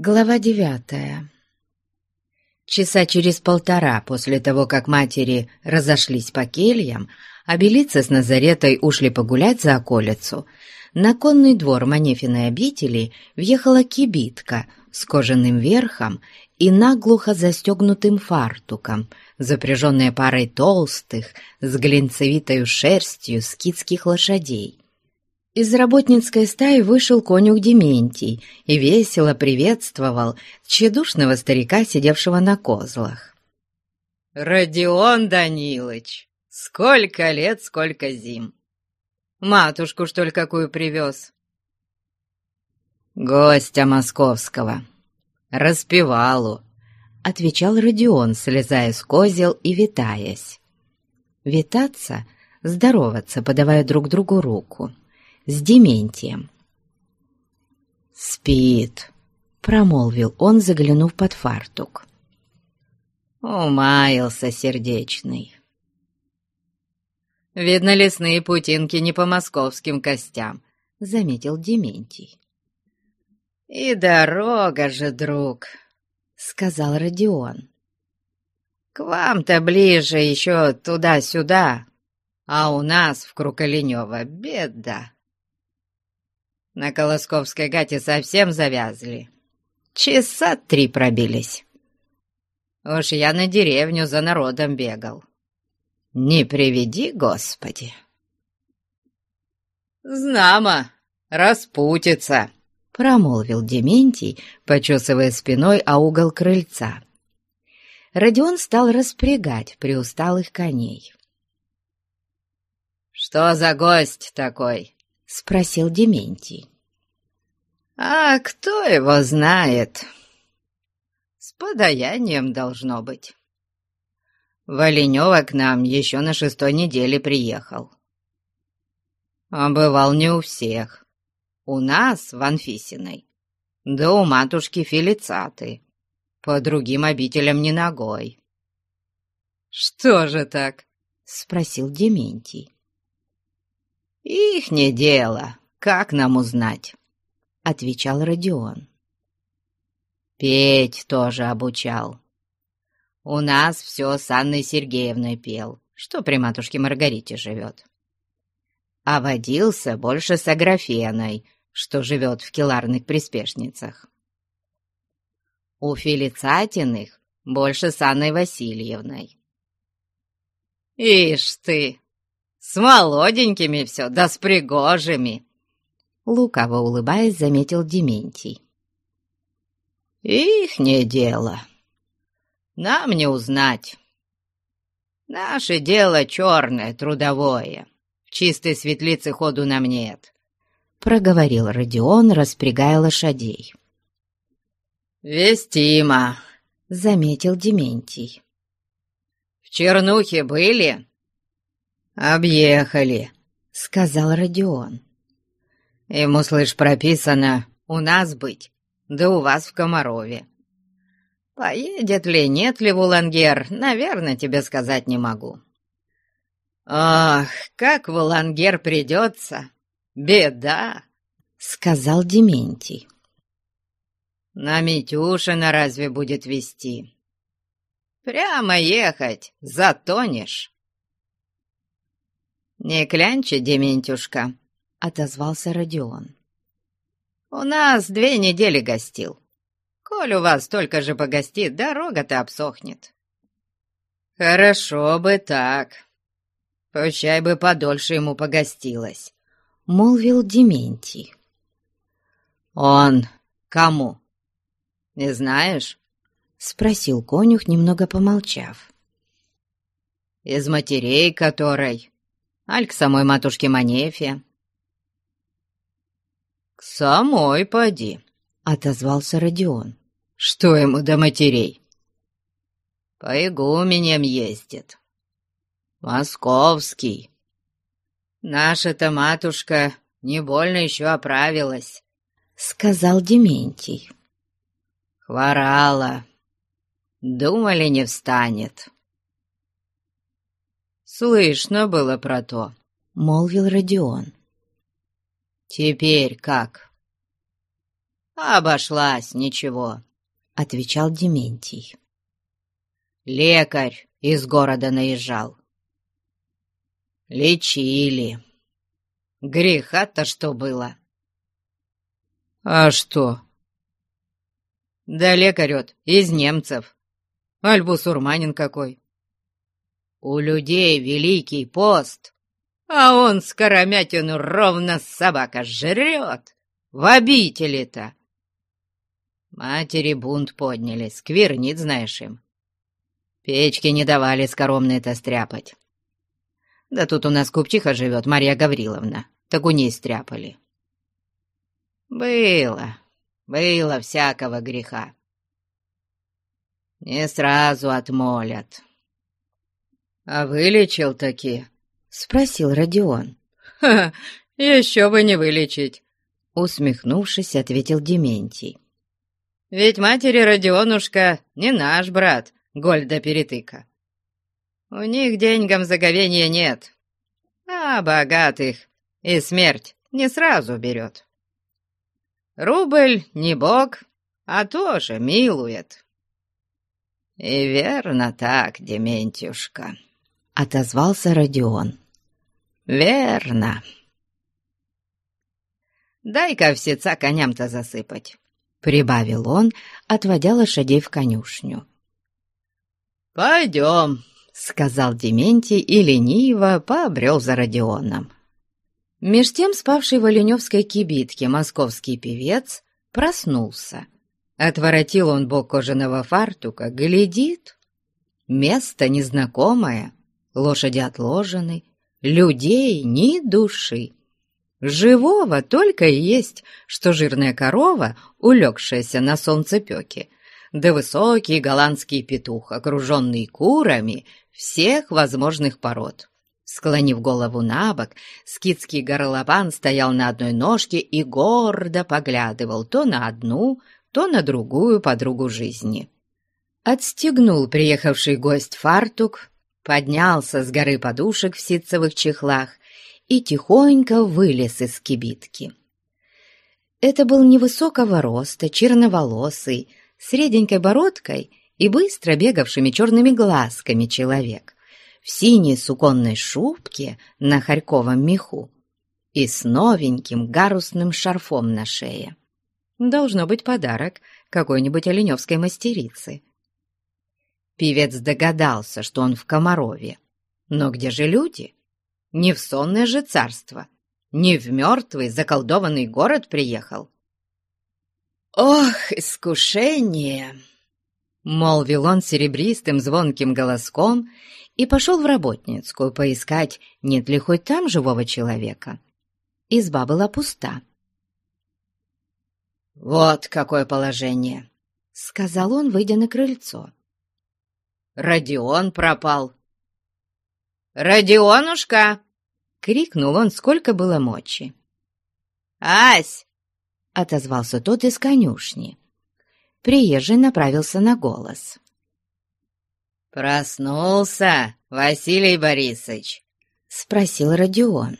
Глава девятая Часа через полтора после того, как матери разошлись по кельям, а Белица с Назаретой ушли погулять за околицу, на конный двор Манефиной обители въехала кибитка с кожаным верхом и наглухо застегнутым фартуком, запряженная парой толстых, с глинцевитой шерстью скидских лошадей. Из работницкой стаи вышел конюх Дементий и весело приветствовал тщедушного старика, сидевшего на козлах. «Родион Данилыч, сколько лет, сколько зим! Матушку, что ли, какую привез?» «Гостя московского, распевалу», — отвечал Родион, слезая с козел и витаясь. Витаться — здороваться, подавая друг другу руку с Дементием. «Спит», — промолвил он, заглянув под фартук. Умаился сердечный. «Видно, лесные путинки не по московским костям», — заметил Дементий. «И дорога же, друг», — сказал Родион. «К вам-то ближе еще туда-сюда, а у нас в Круколенево беда». На Колосковской гате совсем завязли. Часа три пробились. Уж я на деревню за народом бегал. Не приведи, Господи. «Знамо, распутится», — промолвил Дементий, почесывая спиной о угол крыльца. Родион стал распрягать приусталых коней. «Что за гость такой?» — спросил Дементий. «А кто его знает? С подаянием должно быть. Валенева к нам еще на шестой неделе приехал. А бывал не у всех. У нас, в Анфисиной, да у матушки Фелицаты, по другим обителям не ногой». «Что же так?» — спросил Дементий. «Их не дело, как нам узнать?» — отвечал Родион. «Петь тоже обучал. У нас все с Анной Сергеевной пел, что при матушке Маргарите живет. А водился больше с Аграфеной, что живет в келарных приспешницах. У Фелицатиных больше с Анной Васильевной. «Ишь ты!» С молоденькими все, да с пригожими!» Лукаво улыбаясь, заметил Дементий. «Их не дело. Нам не узнать. Наше дело черное, трудовое. В чистой светлице ходу нам нет», — проговорил Родион, распрягая лошадей. «Вестимо», — заметил Дементий. «В Чернухе были?» «Объехали», — сказал Родион. «Ему, слышь, прописано у нас быть, да у вас в Комарове. Поедет ли, нет ли в Улангер, наверное, тебе сказать не могу». «Ах, как в Улангер придется! Беда!» — сказал Дементий. «На Митюшина разве будет вести? Прямо ехать, затонешь!» «Не клянчи, Дементюшка», — отозвался Родион. «У нас две недели гостил. Коль у вас только же погостит, дорога-то обсохнет». «Хорошо бы так. Пущай бы подольше ему погостилось», — молвил Дементий. «Он кому? Не знаешь?» — спросил конюх, немного помолчав. «Из матерей которой аль к самой матушке Манефе?» «К самой поди», — отозвался Родион. «Что ему до матерей?» «По игуменям ездит. Московский. Наша-то матушка не больно еще оправилась», — сказал Дементий. «Хворала. Думали, не встанет». «Слышно было про то», — молвил Родион. «Теперь как?» «Обошлась, ничего», — отвечал Дементий. «Лекарь из города наезжал. Лечили. Греха-то что было?» «А что?» «Да лекарь от из немцев. Альбусурманин какой. У людей великий пост, а он скоромятину ровно собака жрет. В обители-то!» Матери бунт подняли, сквернит, знаешь им. Печки не давали скоромные-то стряпать. Да тут у нас купчиха живет, Марья Гавриловна, так у ней стряпали. Было, было всякого греха. Не сразу отмолят. — А вылечил таки? — спросил Родион. — Ха, еще бы не вылечить, — усмехнувшись, ответил Дементий. Ведь матери Родионушка не наш брат, Гольда Перетыка. У них деньгам заговения нет, а богатых и смерть не сразу берет. Рубль не бог, а тоже милует. И верно так, Дементьюшка, — отозвался Родион. Верно. Дай-ка овсеца коням-то засыпать. — прибавил он, отводя лошадей в конюшню. «Пойдем», — сказал Дементий и лениво пообрел за Родионом. Меж тем спавший в оленевской кибитке московский певец проснулся. Отворотил он бок кожаного фартука, глядит. Место незнакомое, лошади отложены, людей ни души. Живого только и есть, что жирная корова, улегшаяся на солнцепеке, да высокий голландский петух, окруженный курами всех возможных пород. Склонив голову на бок, скидский горлопан стоял на одной ножке и гордо поглядывал то на одну, то на другую подругу жизни. Отстегнул приехавший гость фартук, поднялся с горы подушек в ситцевых чехлах и тихонько вылез из кибитки. Это был невысокого роста, черноволосый, с реденькой бородкой и быстро бегавшими черными глазками человек в синей суконной шубке на харьковом меху и с новеньким гарусным шарфом на шее. Должно быть подарок какой-нибудь оленевской мастерицы. Певец догадался, что он в Комарове. Но где же люди? Не в сонное же царство, не в мертвый заколдованный город приехал. «Ох, искушение!» — молвил он серебристым звонким голоском и пошел в работницкую поискать, нет ли хоть там живого человека. Изба была пуста. «Вот какое положение!» — сказал он, выйдя на крыльцо. «Родион пропал, «Родионушка!» — крикнул он, сколько было мочи. «Ась!» — отозвался тот из конюшни. Приезжий направился на голос. «Проснулся, Василий Борисович?» — спросил Родион.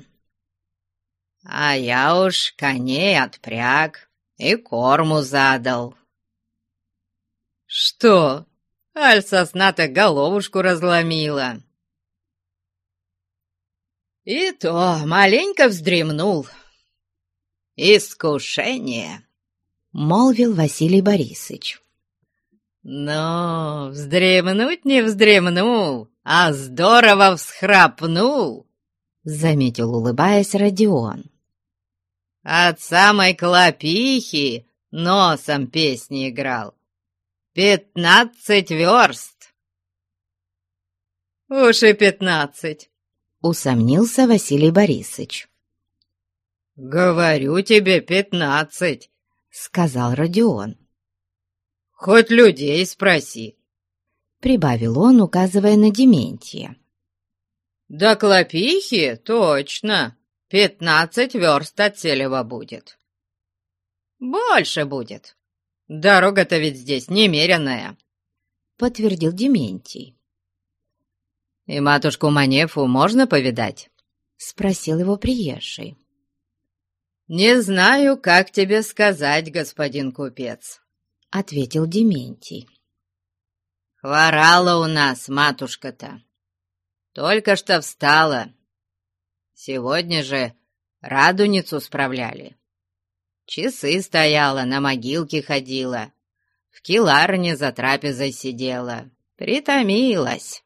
«А я уж коней отпряг и корму задал». «Что? Аль сосна-то головушку разломила!» И то маленько вздремнул. «Искушение!» — молвил Василий Борисович. «Но вздремнуть не вздремнул, а здорово всхрапнул!» — заметил, улыбаясь, Родион. «От самой клопихи носом песни играл. Пятнадцать верст!» «Уж и пятнадцать!» — усомнился Василий Борисович. «Говорю тебе, пятнадцать», — сказал Родион. «Хоть людей спроси», — прибавил он, указывая на Дементия. «Да клопихи, точно, пятнадцать верст от Селева будет». «Больше будет. Дорога-то ведь здесь немеренная», — подтвердил Дементий. «И матушку Манефу можно повидать?» — спросил его приезжий. «Не знаю, как тебе сказать, господин купец», — ответил Дементий. «Хворала у нас матушка-то. Только что встала. Сегодня же радуницу справляли. Часы стояла, на могилке ходила, в киларне за трапезой сидела, притомилась.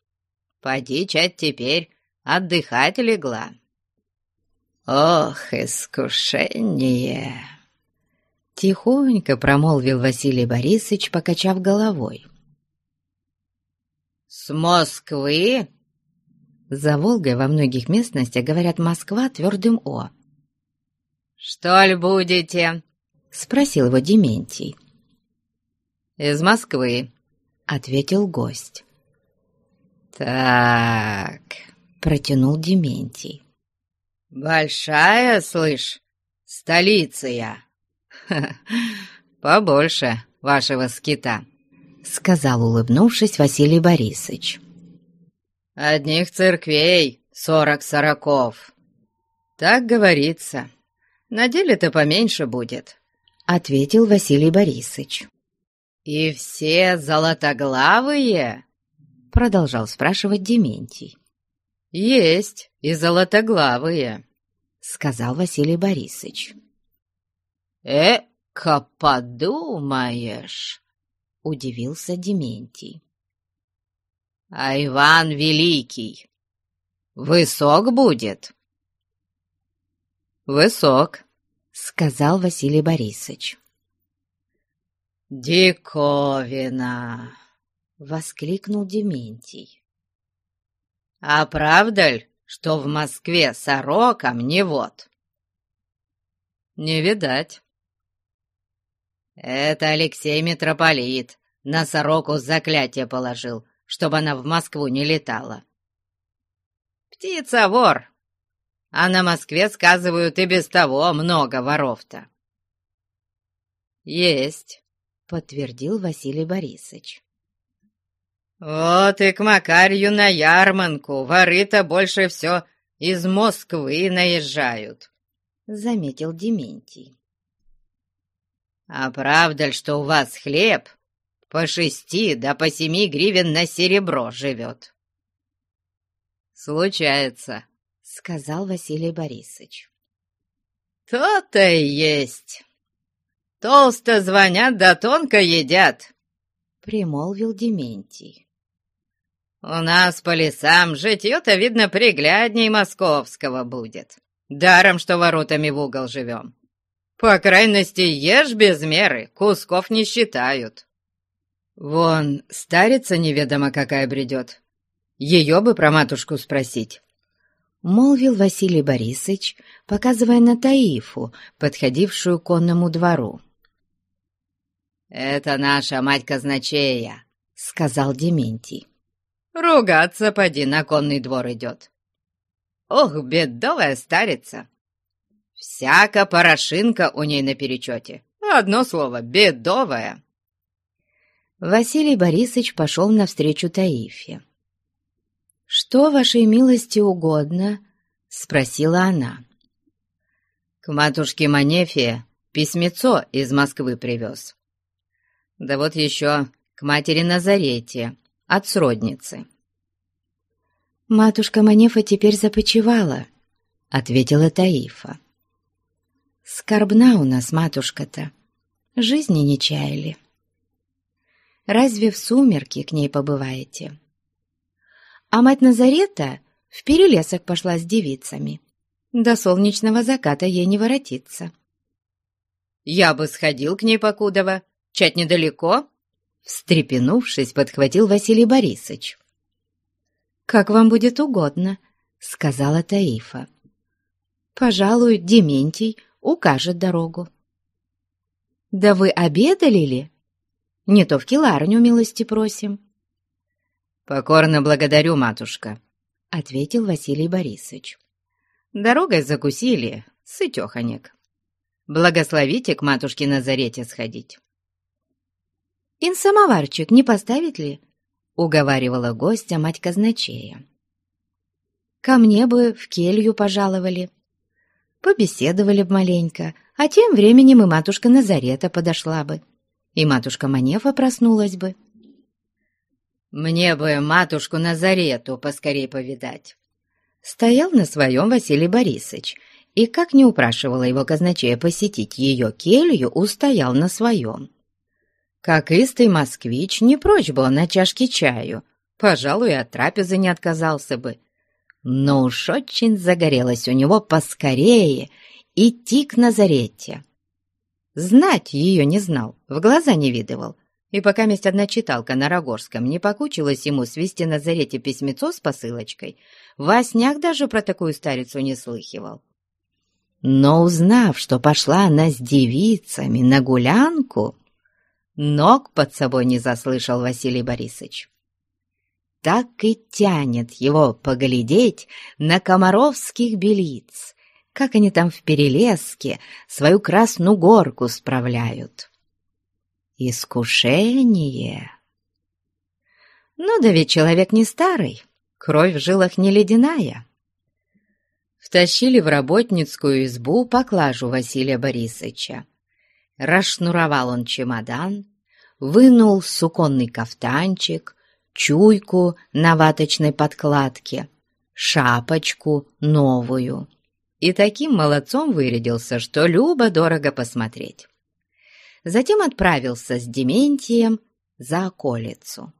Поди, чать, теперь отдыхать легла». «Ох, искушение!» Тихонько промолвил Василий Борисович, покачав головой. «С Москвы?» За Волгой во многих местностях говорят «Москва» твердым «о». «Что ли будете?» — спросил его Дементий. «Из Москвы», — ответил гость. «Так», — протянул Дементий. «Большая, слышь, столица я!» «Побольше вашего скита», — сказал, улыбнувшись, Василий Борисович. «Одних церквей сорок сороков». «Так говорится. На деле-то поменьше будет», — ответил Василий Борисович. «И все золотоглавые?» — продолжал спрашивать Дементий. «Есть и золотоглавые», — сказал Василий Борисович. «Эка подумаешь!» — удивился Дементий. «А Иван Великий высок будет?» «Высок», — сказал Василий Борисович. «Диковина!» — воскликнул Дементий. А правда ли, что в Москве сорокам не вот? Не видать. Это Алексей Митрополит на сороку заклятие положил, чтобы она в Москву не летала. Птица-вор, а на Москве, сказывают, и без того много воров-то. Есть, подтвердил Василий Борисович. «Вот и к Макарью на ярманку воры-то больше все из Москвы наезжают», — заметил Дементий. «А правда ли, что у вас хлеб по шести да по семи гривен на серебро живет?» «Случается», — сказал Василий Борисович. «То-то и есть. Толсто звонят да тонко едят», — примолвил Дементий. «У нас по лесам житье-то, видно, приглядней московского будет. Даром, что воротами в угол живем. По крайности, ешь без меры, кусков не считают». «Вон, старица неведомо какая бредет. Ее бы про матушку спросить». Молвил Василий Борисович, показывая на Таифу, подходившую к конному двору. «Это наша мать казначея», — сказал Дементий. Ругаться, поди, на конный двор идет. Ох, бедовая старица! Всяка порошинка у ней на перечете. Одно слово — бедовая. Василий Борисович пошел навстречу Таифе. «Что вашей милости угодно?» — спросила она. «К матушке Манефе письмецо из Москвы привез. Да вот еще к матери Назарете, от сродницы. «Матушка Манефа теперь започивала», — ответила Таифа. «Скорбна у нас матушка-то, жизни не чаяли. Разве в сумерки к ней побываете? А мать Назарета в перелесок пошла с девицами. До солнечного заката ей не воротиться». «Я бы сходил к ней покудова, чать недалеко», Встрепенувшись, подхватил Василий Борисович. «Как вам будет угодно», — сказала Таифа. «Пожалуй, Дементий укажет дорогу». «Да вы обедали ли? Не то в келарню милости просим». «Покорно благодарю, матушка», — ответил Василий Борисович. «Дорогой закусили, сытеханек. Благословите к матушке Назарете сходить». «Инсамоварчик не поставит ли?» — уговаривала гостя мать казначея. «Ко мне бы в келью пожаловали. побеседовали бы маленько, а тем временем и матушка Назарета подошла бы, и матушка Манефа проснулась бы. «Мне бы матушку Назарету поскорей повидать». Стоял на своем Василий Борисович, и, как не упрашивала его казначея посетить ее келью, устоял на своем. Как истый москвич, не прочь был на чашке чаю, пожалуй, от трапезы не отказался бы. Но уж очень загорелось у него поскорее идти к Назарете. Знать ее не знал, в глаза не видывал, и пока месть одна читалка на Рогорском не покучилась ему свести Назарете письмецо с посылочкой, во снях даже про такую старицу не слыхивал. Но узнав, что пошла она с девицами на гулянку, ног под собой не заслышал Василий Борисович. Так и тянет его поглядеть на комаровских белиц, как они там в Перелеске свою красную горку справляют. Искушение. Ну да ведь человек не старый, кровь в жилах не ледяная втащили в работницкую избу поклажу Василия Борисовича. Расшнуровал он чемодан, вынул суконный кафтанчик, чуйку на ваточной подкладке, шапочку новую. И таким молодцом вырядился, что любо-дорого посмотреть. Затем отправился с Дементием за околицу.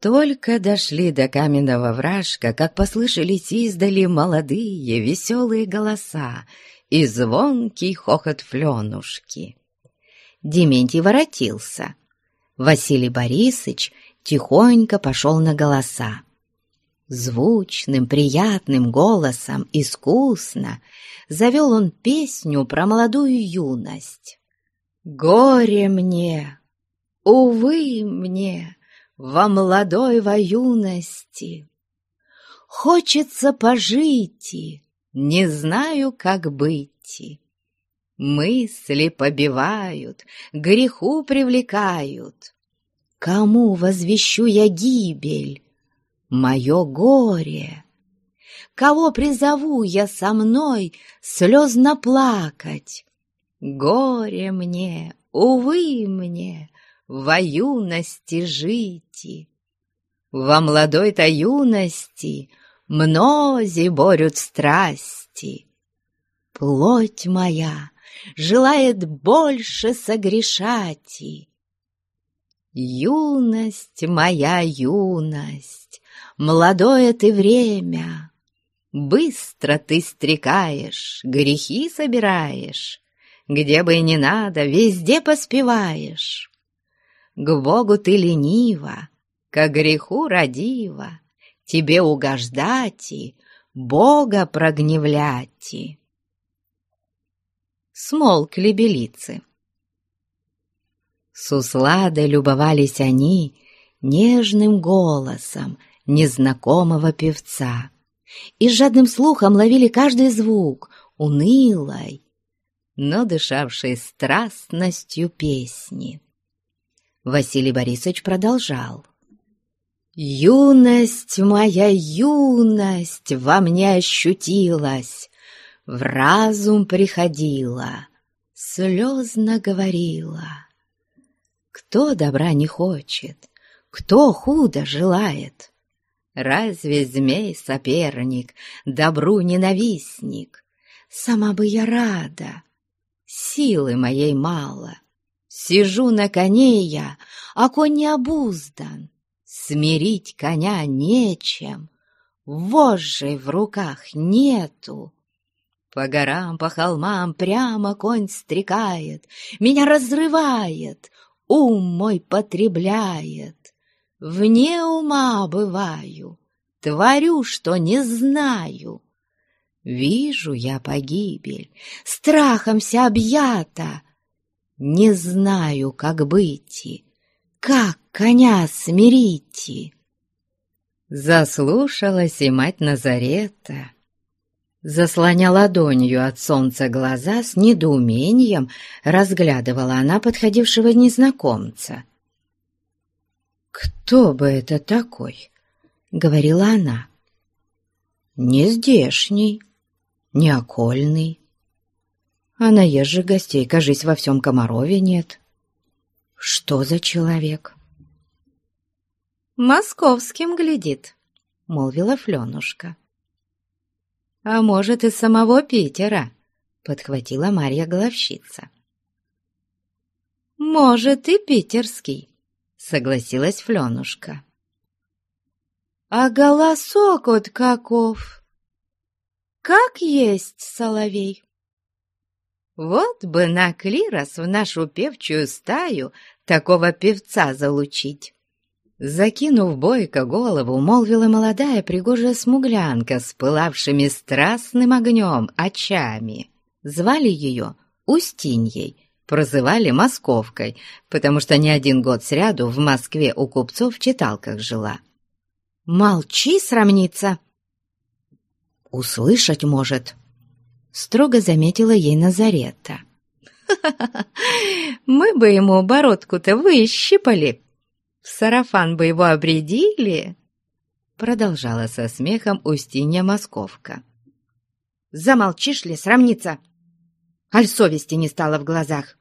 Только дошли до каменного вражка, как послышались издали молодые веселые голоса и звонкий хохот фленушки. Дементий воротился. Василий Борисович тихонько пошел на голоса. Звучным, приятным голосом, искусно завел он песню про молодую юность. «Горе мне, увы мне!» во молодой во юности. Хочется пожить, не знаю, как быть. Мысли побивают, греху привлекают. Кому возвещу я гибель? Мое горе. Кого призову я со мной слезно плакать? Горе мне, увы мне, во юности жити. Во молодой-то юности мнози борют страсти. Плоть моя желает больше согрешать. Юность моя, юность, молодое ты время, Быстро ты стрекаешь, грехи собираешь, Где бы и не надо, везде поспеваешь. К Богу ты ленива, к греху родива, Тебе угождать и Бога прогневлять. Смолкли белицы. С усладой любовались они нежным голосом незнакомого певца и жадным слухом ловили каждый звук унылой, но дышавшей страстностью песни. Василий Борисович продолжал. «Юность моя, юность во мне ощутилась, В разум приходила, слезно говорила. Кто добра не хочет, кто худо желает? Разве змей соперник, добру ненавистник? Сама бы я рада, силы моей мало — Сижу на коне я, а конь не обуздан. Смирить коня нечем, вожжей в руках нету. По горам, по холмам прямо конь стрекает, Меня разрывает, ум мой потребляет. Вне ума бываю, творю, что не знаю. Вижу я погибель, страхом вся объята, не знаю, как быть, как коня смирить. Заслушалась и мать Назарета. Заслоня ладонью от солнца глаза, с недоумением разглядывала она подходившего незнакомца. «Кто бы это такой?» — говорила она. «Не здешний, не окольный. А наезжих гостей, кажись, во всем Комарове нет. Что за человек? «Московским глядит», — молвила Фленушка. «А может, из самого Питера», — подхватила Марья Головщица. «Может, и питерский», — согласилась Фленушка. «А голосок от каков! Как есть соловей!» Вот бы на клирос в нашу певчую стаю такого певца залучить. Закинув бойко голову, молвила молодая пригожая смуглянка с пылавшими страстным огнем очами. Звали ее Устиньей, прозывали Московкой, потому что не один год сряду в Москве у купцов в читалках жила. «Молчи, срамница!» «Услышать может», — строго заметила ей Назарета. «Мы бы ему бородку-то выщипали!» в сарафан бы его обредили!» Продолжала со смехом Устинья Московка. «Замолчишь ли, срамница? Аль совести не стало в глазах!»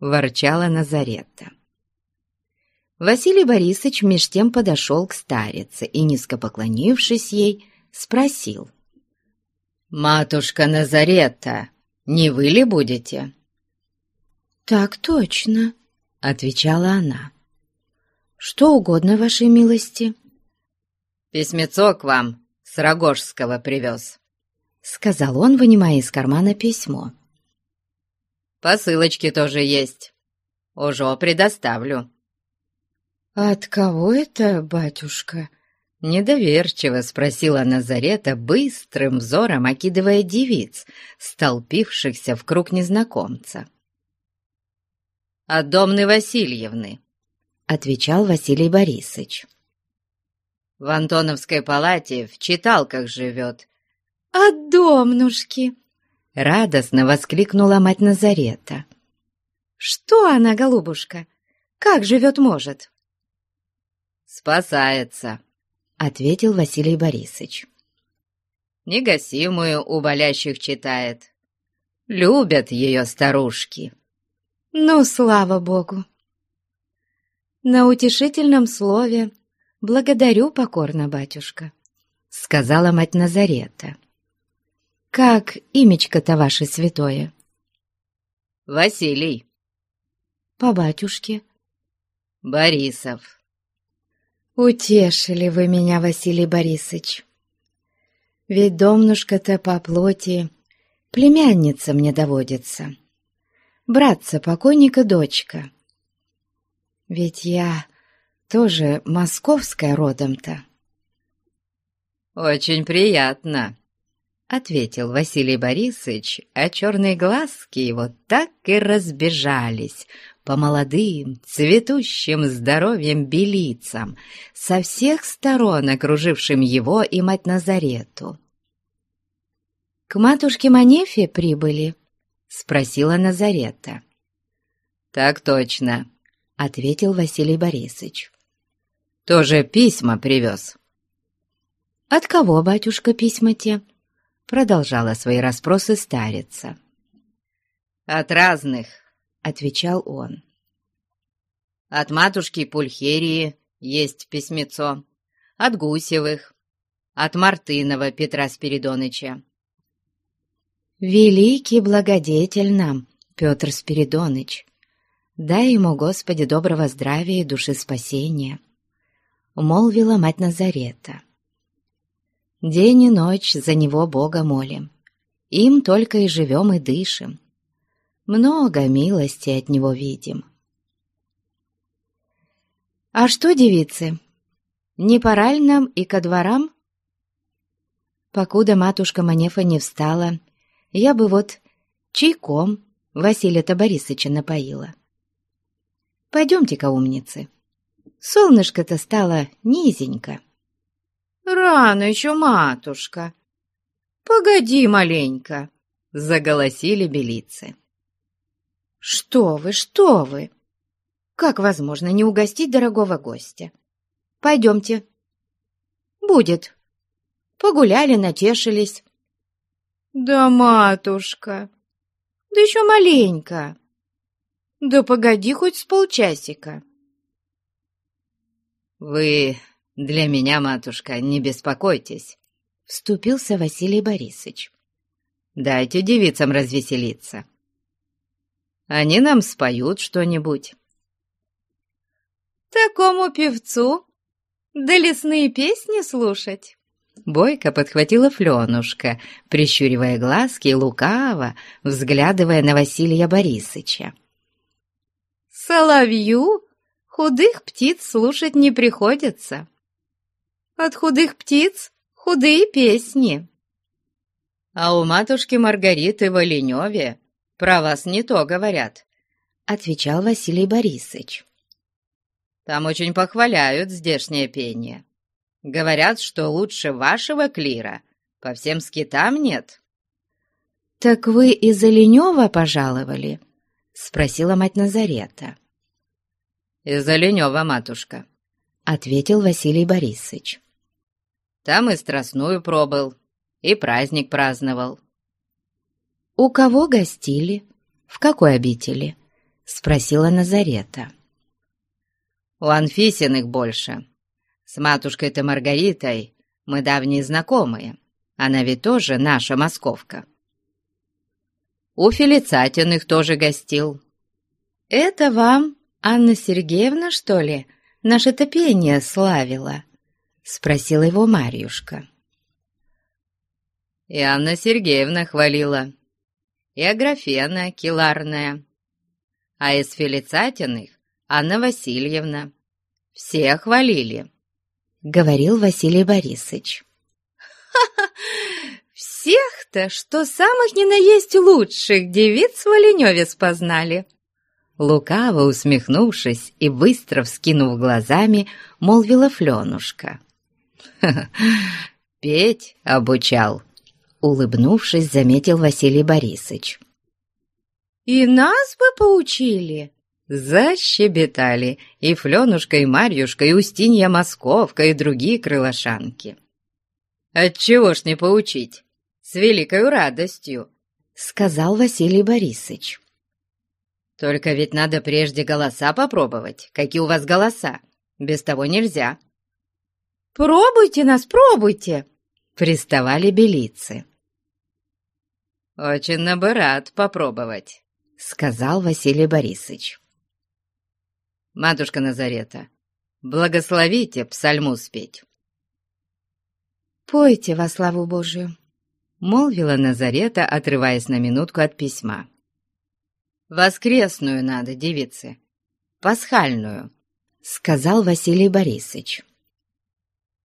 Ворчала Назарета. Василий Борисович меж тем подошел к старице и, низко поклонившись ей, спросил. «Матушка Назарета, не вы ли будете?» «Так точно», — отвечала она. «Что угодно, вашей милости». «Письмецо к вам с Рогожского привез», — сказал он, вынимая из кармана письмо. «Посылочки тоже есть. Уже предоставлю». «От кого это, батюшка?» Недоверчиво спросила Назарета, быстрым взором окидывая девиц, столпившихся в круг незнакомца. «От Домны Васильевны», отвечал Василий Борисович. В Антоновской палате в читалках живет. «От домнушки!» — радостно воскликнула мать Назарета. «Что она, голубушка? Как живет может?» «Спасается», — ответил Василий Борисович. «Негасимую у болящих читает. Любят ее старушки». «Ну, слава богу!» «На утешительном слове благодарю покорно, батюшка», — сказала мать Назарета. «Как имечко-то ваше святое?» «Василий». «По батюшке?» «Борисов». «Утешили вы меня, Василий Борисович. Ведь домнушка-то по плоти племянница мне доводится. Братца покойника дочка». Ведь я тоже московская родом-то. «Очень приятно», — ответил Василий Борисович, а черные глазки его так и разбежались по молодым, цветущим здоровьем белицам, со всех сторон окружившим его и мать Назарету. «К матушке Манефе прибыли?» — спросила Назарета. «Так точно», ответил Василий Борисович. «Тоже письма привез». «От кого, батюшка, письма те?» Продолжала свои расспросы старица. «От разных», — отвечал он. «От матушки Пульхерии есть письмецо, от Гусевых, от Мартынова Петра Спиридоныча». «Великий благодетель нам, Петр Спиридоныч!» Дай ему, Господи, доброго здравия и души спасения, молвила мать Назарета. День и ночь за него Бога молим, им только и живем и дышим. Много милости от него видим. «А что, девицы, не пора ли нам и ко дворам?» Покуда матушка Манефа не встала, я бы вот чайком Василия-то Борисовича напоила. Пойдемте-ка, умницы. Солнышко-то стало низенько. Рано еще, матушка. Погоди маленько, заголосили белицы. Что вы, что вы? Как возможно не угостить дорогого гостя? Пойдемте. Будет. Погуляли, натешились. «Да, матушка, да еще маленько. Да погоди хоть с полчасика». «Вы для меня, матушка, не беспокойтесь», — вступился Василий Борисович. «Дайте девицам развеселиться. Они нам споют что-нибудь». «Такому певцу да лесные песни слушать». Бойко подхватила Фленушка, прищуривая глазки и лукаво, взглядывая на Василия Борисыча. «Соловью худых птиц слушать не приходится. От худых птиц худые песни». «А у матушки Маргариты в Оленеве про вас не то говорят», — отвечал Василий Борисович. «Там очень похваляют здешнее пение». Говорят, что лучше вашего клира по всем скитам нет». «Так вы из Оленева пожаловали?» — спросила мать Назарета. «Из Оленева, матушка», — ответил Василий Борисович. «Там и страстную пробыл, и праздник праздновал». «У кого гостили? В какой обители?» — спросила Назарета. «У Анфисиных больше», с матушкой-то Маргаритой мы давние знакомые. Она ведь тоже наша московка. У Фелицатиных тоже гостил. «Это вам Анна Сергеевна, что ли, наше топение славила?» — спросила его Марьюшка. И Анна Сергеевна хвалила, и Аграфена Киларная, а из Фелицатиных Анна Васильевна. Все хвалили. — говорил Василий Борисович. «Ха-ха! Всех-то, что самых не наесть лучших девиц в Оленеве спознали!» Лукаво усмехнувшись и быстро вскинув глазами, молвила Фленушка. «Петь обучал!» — улыбнувшись, заметил Василий Борисович. «И нас бы поучили!» Защебетали и Фленушка, и Марьюшка, и Устинья Московка, и другие крылошанки. «Отчего ж не поучить? С великой радостью!» — сказал Василий Борисович. «Только ведь надо прежде голоса попробовать. Какие у вас голоса? Без того нельзя». «Пробуйте нас, пробуйте!» — приставали белицы. «Очень бы рад попробовать», — сказал Василий Борисович. Матушка Назарета, благословите псальму спеть. «Пойте во славу Божию», — молвила Назарета, отрываясь на минутку от письма. «Воскресную надо, девицы, пасхальную», — сказал Василий Борисович.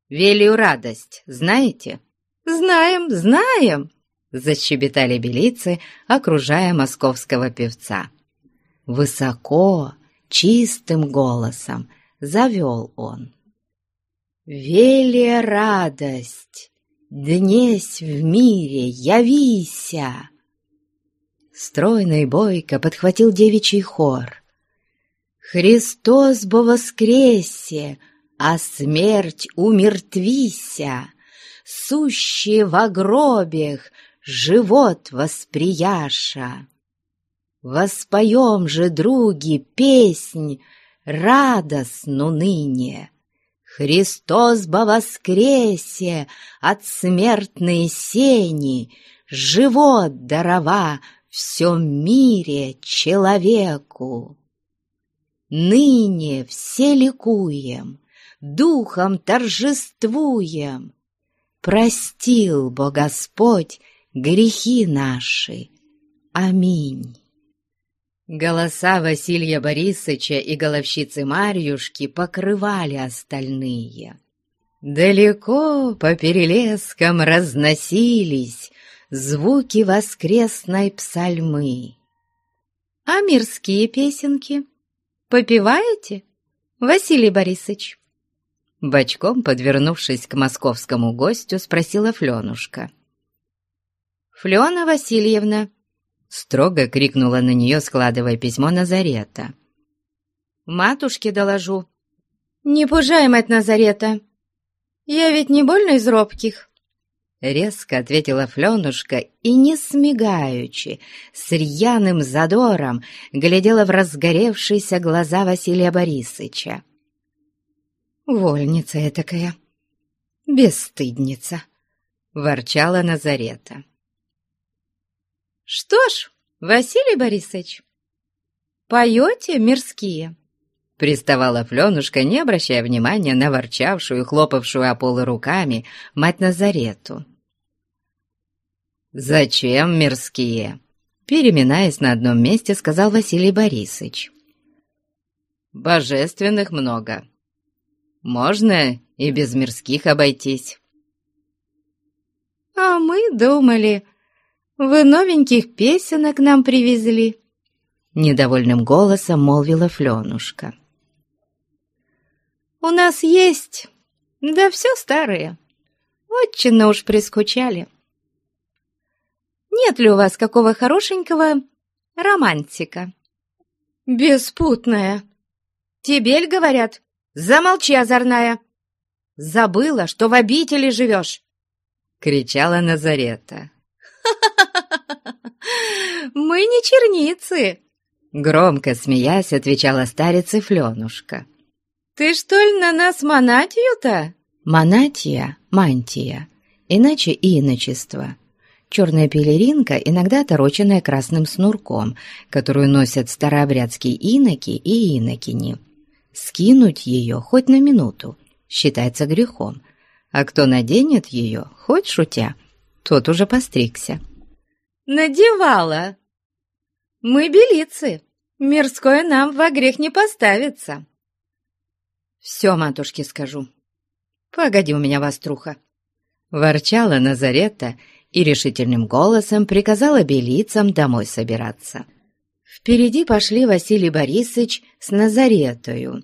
«Велию радость, знаете?» «Знаем, знаем», — защебетали белицы, окружая московского певца. Высоко, чистым голосом завел он. «Велия радость, днесь в мире явися!» Стройный бойко подхватил девичий хор. «Христос бо воскресе, а смерть умертвися, сущие в гробех живот восприяша!» Воспоем же, други, песнь радостну ныне. Христос бо воскресе от смертной сени, Живот дарова всем мире человеку. Ныне все ликуем, духом торжествуем. Простил бо Господь грехи наши. Аминь. Голоса Василия Борисовича и головщицы Марьюшки покрывали остальные. Далеко по перелескам разносились звуки воскресной псальмы. «А мирские песенки попиваете, Василий Борисович?» Бочком, подвернувшись к московскому гостю, спросила Фленушка. «Флена Васильевна, Строго крикнула на нее, складывая письмо Назарета. «Матушке доложу». «Не пужай, мать Назарета. Я ведь не больно из робких». резко ответила Фленушка и, не смигаючи, с рьяным задором глядела в разгоревшиеся глаза Василия Борисыча. «Вольница этакая, бесстыдница!» — ворчала Назарета. «Что ж, Василий Борисович, поете мирские?» Приставала Фленушка, не обращая внимания на ворчавшую хлопавшую о полы руками мать Назарету. «Зачем мирские?» Переминаясь на одном месте, сказал Василий Борисович. «Божественных много. Можно и без мирских обойтись». «А мы думали, вы новеньких песенок нам привезли», — недовольным голосом молвила Фленушка. У нас есть, да все старые. Очень уж прискучали. Нет ли у вас какого хорошенького романтика? Беспутная. Тебель, говорят, замолчи, озорная. Забыла, что в обители живешь. Кричала Назарета. «Мы не черницы!» Громко смеясь, отвечала старица Фленушка. «Ты что ли на нас монатию-то?» Монатия — мантия, иначе и иночество. Черная пелеринка, иногда отороченная красным снурком, которую носят старообрядские иноки и инокини. Скинуть ее хоть на минуту считается грехом, а кто наденет ее, хоть шутя, тот уже постригся. «Надевала! Мы белицы, мирское нам во грех не поставится!» «Все, матушке, скажу. Погоди у меня, воструха!» Ворчала Назарета и решительным голосом приказала белицам домой собираться. Впереди пошли Василий Борисович с Назаретою.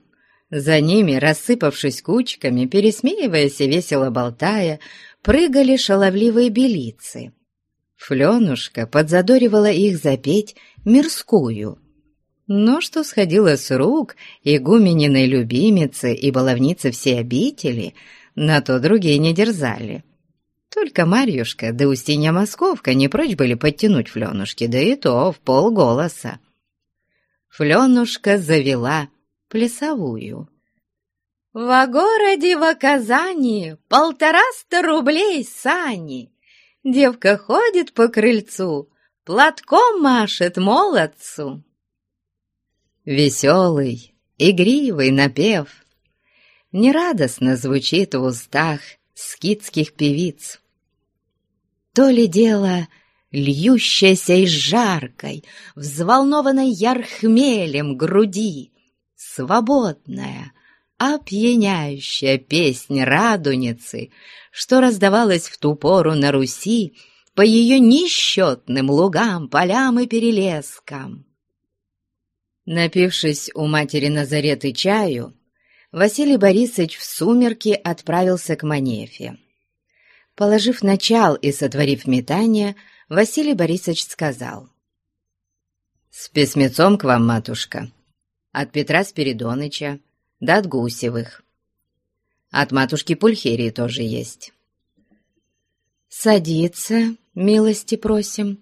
За ними, рассыпавшись кучками, пересмеиваясь и весело болтая, прыгали шаловливые белицы. Фленушка подзадоривала их запеть мирскую — но что сходило с рук игумениной любимицы и баловницы всей обители, на то другие не дерзали. Только Марьюшка да Устинья Московка не прочь были подтянуть Фленушки, да и то в полголоса. Фленушка завела плясовую. «Во городе в Казани полтораста рублей сани. Девка ходит по крыльцу, платком машет молодцу» веселый, игривый напев нерадостно звучит в устах скитских певиц. То ли дело льющаяся и жаркой, взволнованной ярхмелем груди, свободная, опьяняющая песнь радуницы, что раздавалась в ту пору на Руси по ее несчетным лугам, полям и перелескам. Напившись у матери Назареты чаю, Василий Борисович в сумерки отправился к Манефе. Положив начал и сотворив метание, Василий Борисович сказал. «С письмецом к вам, матушка, от Петра Спиридоныча, да от Гусевых. От матушки Пульхерии тоже есть». «Садиться, милости просим»,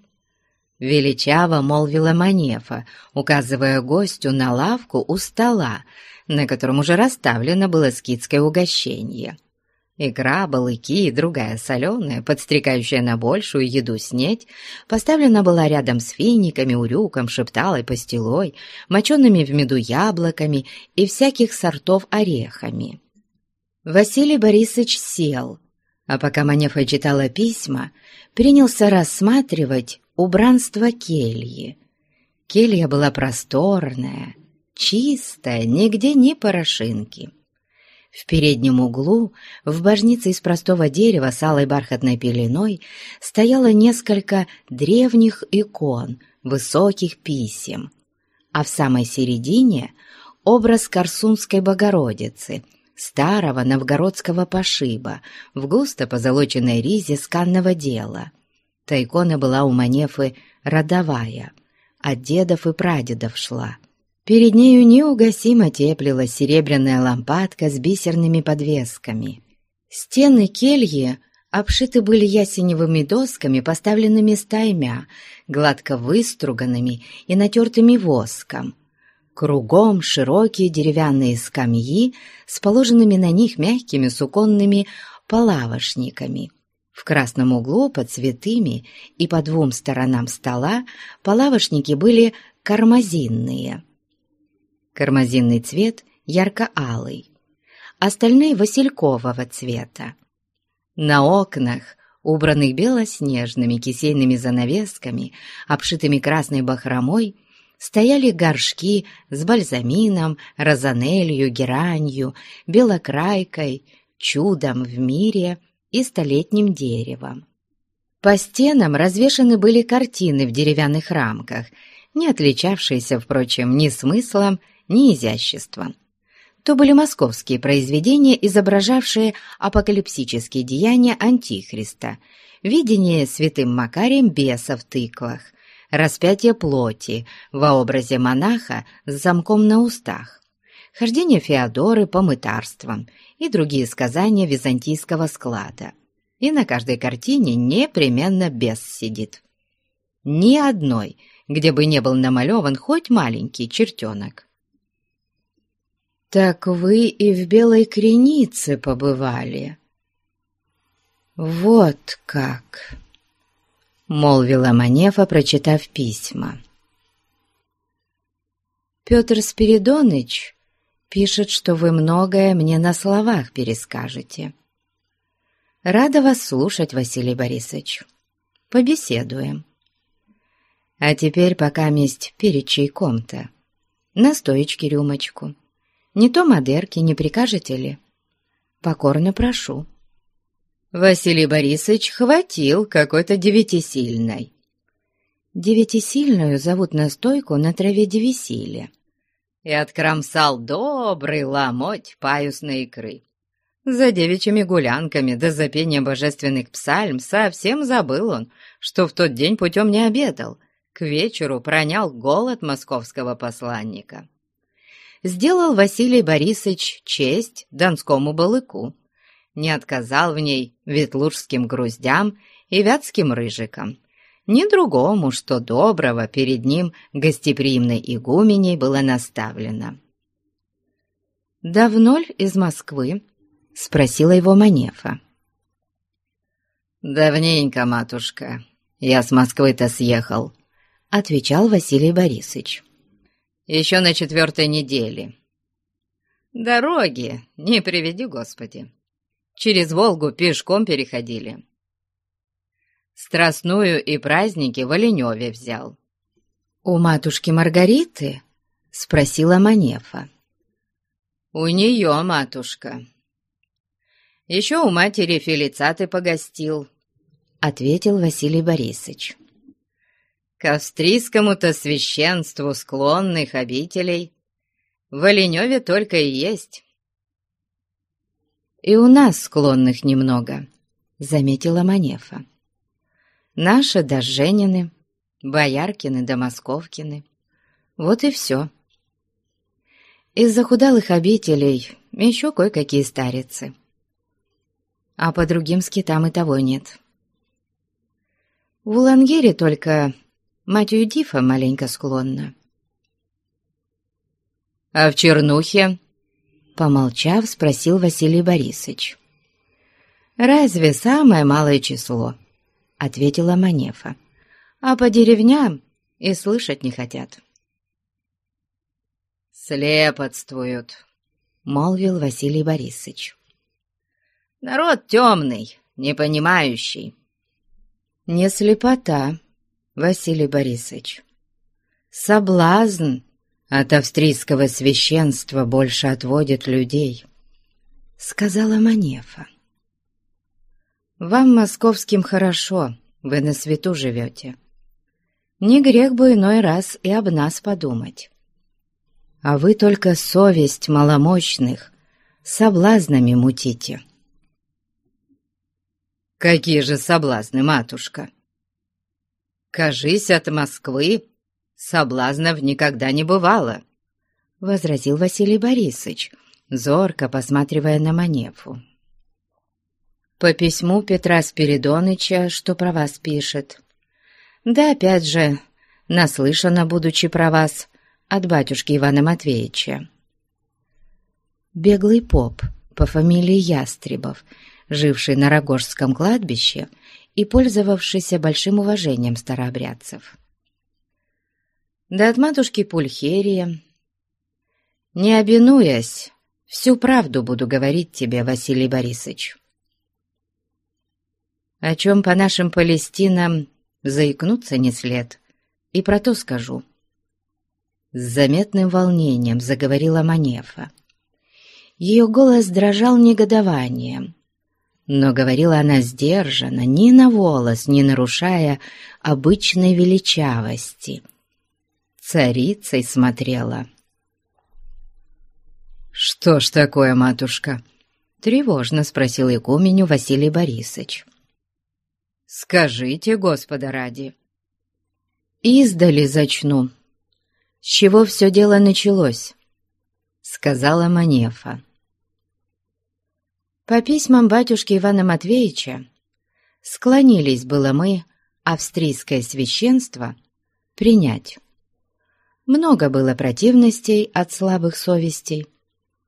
Величаво молвила Манефа, указывая гостю на лавку у стола, на котором уже расставлено было скидское угощение. Икра, балыки и другая соленая, подстрекающая на большую еду снеть, поставлена была рядом с финиками, урюком, шепталой, пастилой, мочеными в меду яблоками и всяких сортов орехами. Василий Борисович сел, а пока Манефа читала письма, принялся рассматривать убранство кельи. Келья была просторная, чистая, нигде ни порошинки. В переднем углу, в божнице из простого дерева с алой бархатной пеленой, стояло несколько древних икон, высоких писем, а в самой середине — образ Корсунской Богородицы — старого новгородского пошиба в густо позолоченной ризе сканного дела. Та икона была у Манефы родовая, от дедов и прадедов шла. Перед нею неугасимо теплилась серебряная лампадка с бисерными подвесками. Стены кельи обшиты были ясеневыми досками, поставленными стаймя, гладко выструганными и натертыми воском. Кругом широкие деревянные скамьи с положенными на них мягкими суконными полавошниками. В красном углу под цветами и по двум сторонам стола полавошники были кармазинные. Кармазинный цвет ярко-алый, остальные василькового цвета. На окнах, убранных белоснежными кисейными занавесками, обшитыми красной бахромой, стояли горшки с бальзамином, розанелью, геранью, белокрайкой, чудом в мире и столетним деревом. По стенам развешаны были картины в деревянных рамках, не отличавшиеся, впрочем, ни смыслом, ни изяществом то были московские произведения, изображавшие апокалипсические деяния Антихриста, видение святым Макарием беса в тыквах, распятие плоти во образе монаха с замком на устах, хождение Феодоры по мытарствам и другие сказания византийского склада. И на каждой картине непременно бес сидит. Ни одной, где бы не был намалеван хоть маленький чертенок. «Так вы и в Белой Кренице побывали?» «Вот как!» — молвила Манефа, прочитав письма. «Петр Спиридоныч пишет, что вы многое мне на словах перескажете. Рада вас слушать, Василий Борисович. Побеседуем. А теперь пока месть перед чайком-то. Настоечки рюмочку. Не то модерки, не прикажете ли? Покорно прошу». Василий Борисович хватил какой-то девятисильной. Девятисильную зовут настойку на траве девесилия. И откромсал добрый ломоть паюсной икры. За девичьими гулянками да за пением божественных псальм совсем забыл он, что в тот день путем не обедал. К вечеру пронял голод московского посланника сделал Василий Борисович честь донскому балыку, не отказал в ней ветлужским груздям и вятским рыжикам, ни другому, что доброго перед ним гостеприимной игуменей было наставлено. «Давно ль из Москвы?» — спросила его Манефа. «Давненько, матушка, я с Москвы-то съехал», — отвечал Василий Борисович еще на четвертой неделе. Дороги, не приведи, Господи. Через Волгу пешком переходили. Страстную и праздники в Оленеве взял. «У матушки Маргариты?» — спросила Манефа. «У нее, матушка. Еще у матери Фелицаты погостил», — ответил Василий Борисович к австрийскому-то священству склонных обителей в Оленеве только и есть. «И у нас склонных немного», — заметила Манефа. «Наши да Женины, Бояркины да Московкины. Вот и все. Из захудалых обителей еще кое-какие старицы. А по другим скитам и того нет. В Улангере только Мать Юдифа маленько склонна. «А в Чернухе?» Помолчав, спросил Василий Борисович. «Разве самое малое число?» — ответила Манефа. «А по деревням и слышать не хотят». «Слепотствуют», — молвил Василий Борисович. «Народ темный, непонимающий». «Не слепота», Василий Борисович. Соблазн от австрийского священства больше отводит людей, сказала Манефа. Вам, московским, хорошо, вы на свету живете. Не грех бы иной раз и об нас подумать. А вы только совесть маломощных соблазнами мутите. «Какие же соблазны, матушка!» «Кажись, от Москвы соблазнов никогда не бывало», — возразил Василий Борисович, зорко посматривая на Манефу. по письму Петра Спиридоныча, что про вас пишет. Да, опять же, наслышана, будучи про вас, от батюшки Ивана Матвеевича. Беглый поп по фамилии Ястребов, живший на Рогожском кладбище и пользовавшийся большим уважением старообрядцев. Да от матушки Пульхерия, не обинуясь, всю правду буду говорить тебе, Василий Борисович о чем по нашим Палестинам заикнуться не след, и про то скажу. С заметным волнением заговорила Манефа. Ее голос дрожал негодованием, но говорила она сдержанно, ни на волос, не нарушая обычной величавости. Царицей смотрела. «Что ж такое, матушка?» — тревожно спросил игуменю Василий Борисович. Скажите, Господа ради. Издали зачну. С чего все дело началось? Сказала Манефа. По письмам батюшки Ивана Матвеевича склонились было мы, австрийское священство, принять. Много было противностей от слабых совестей,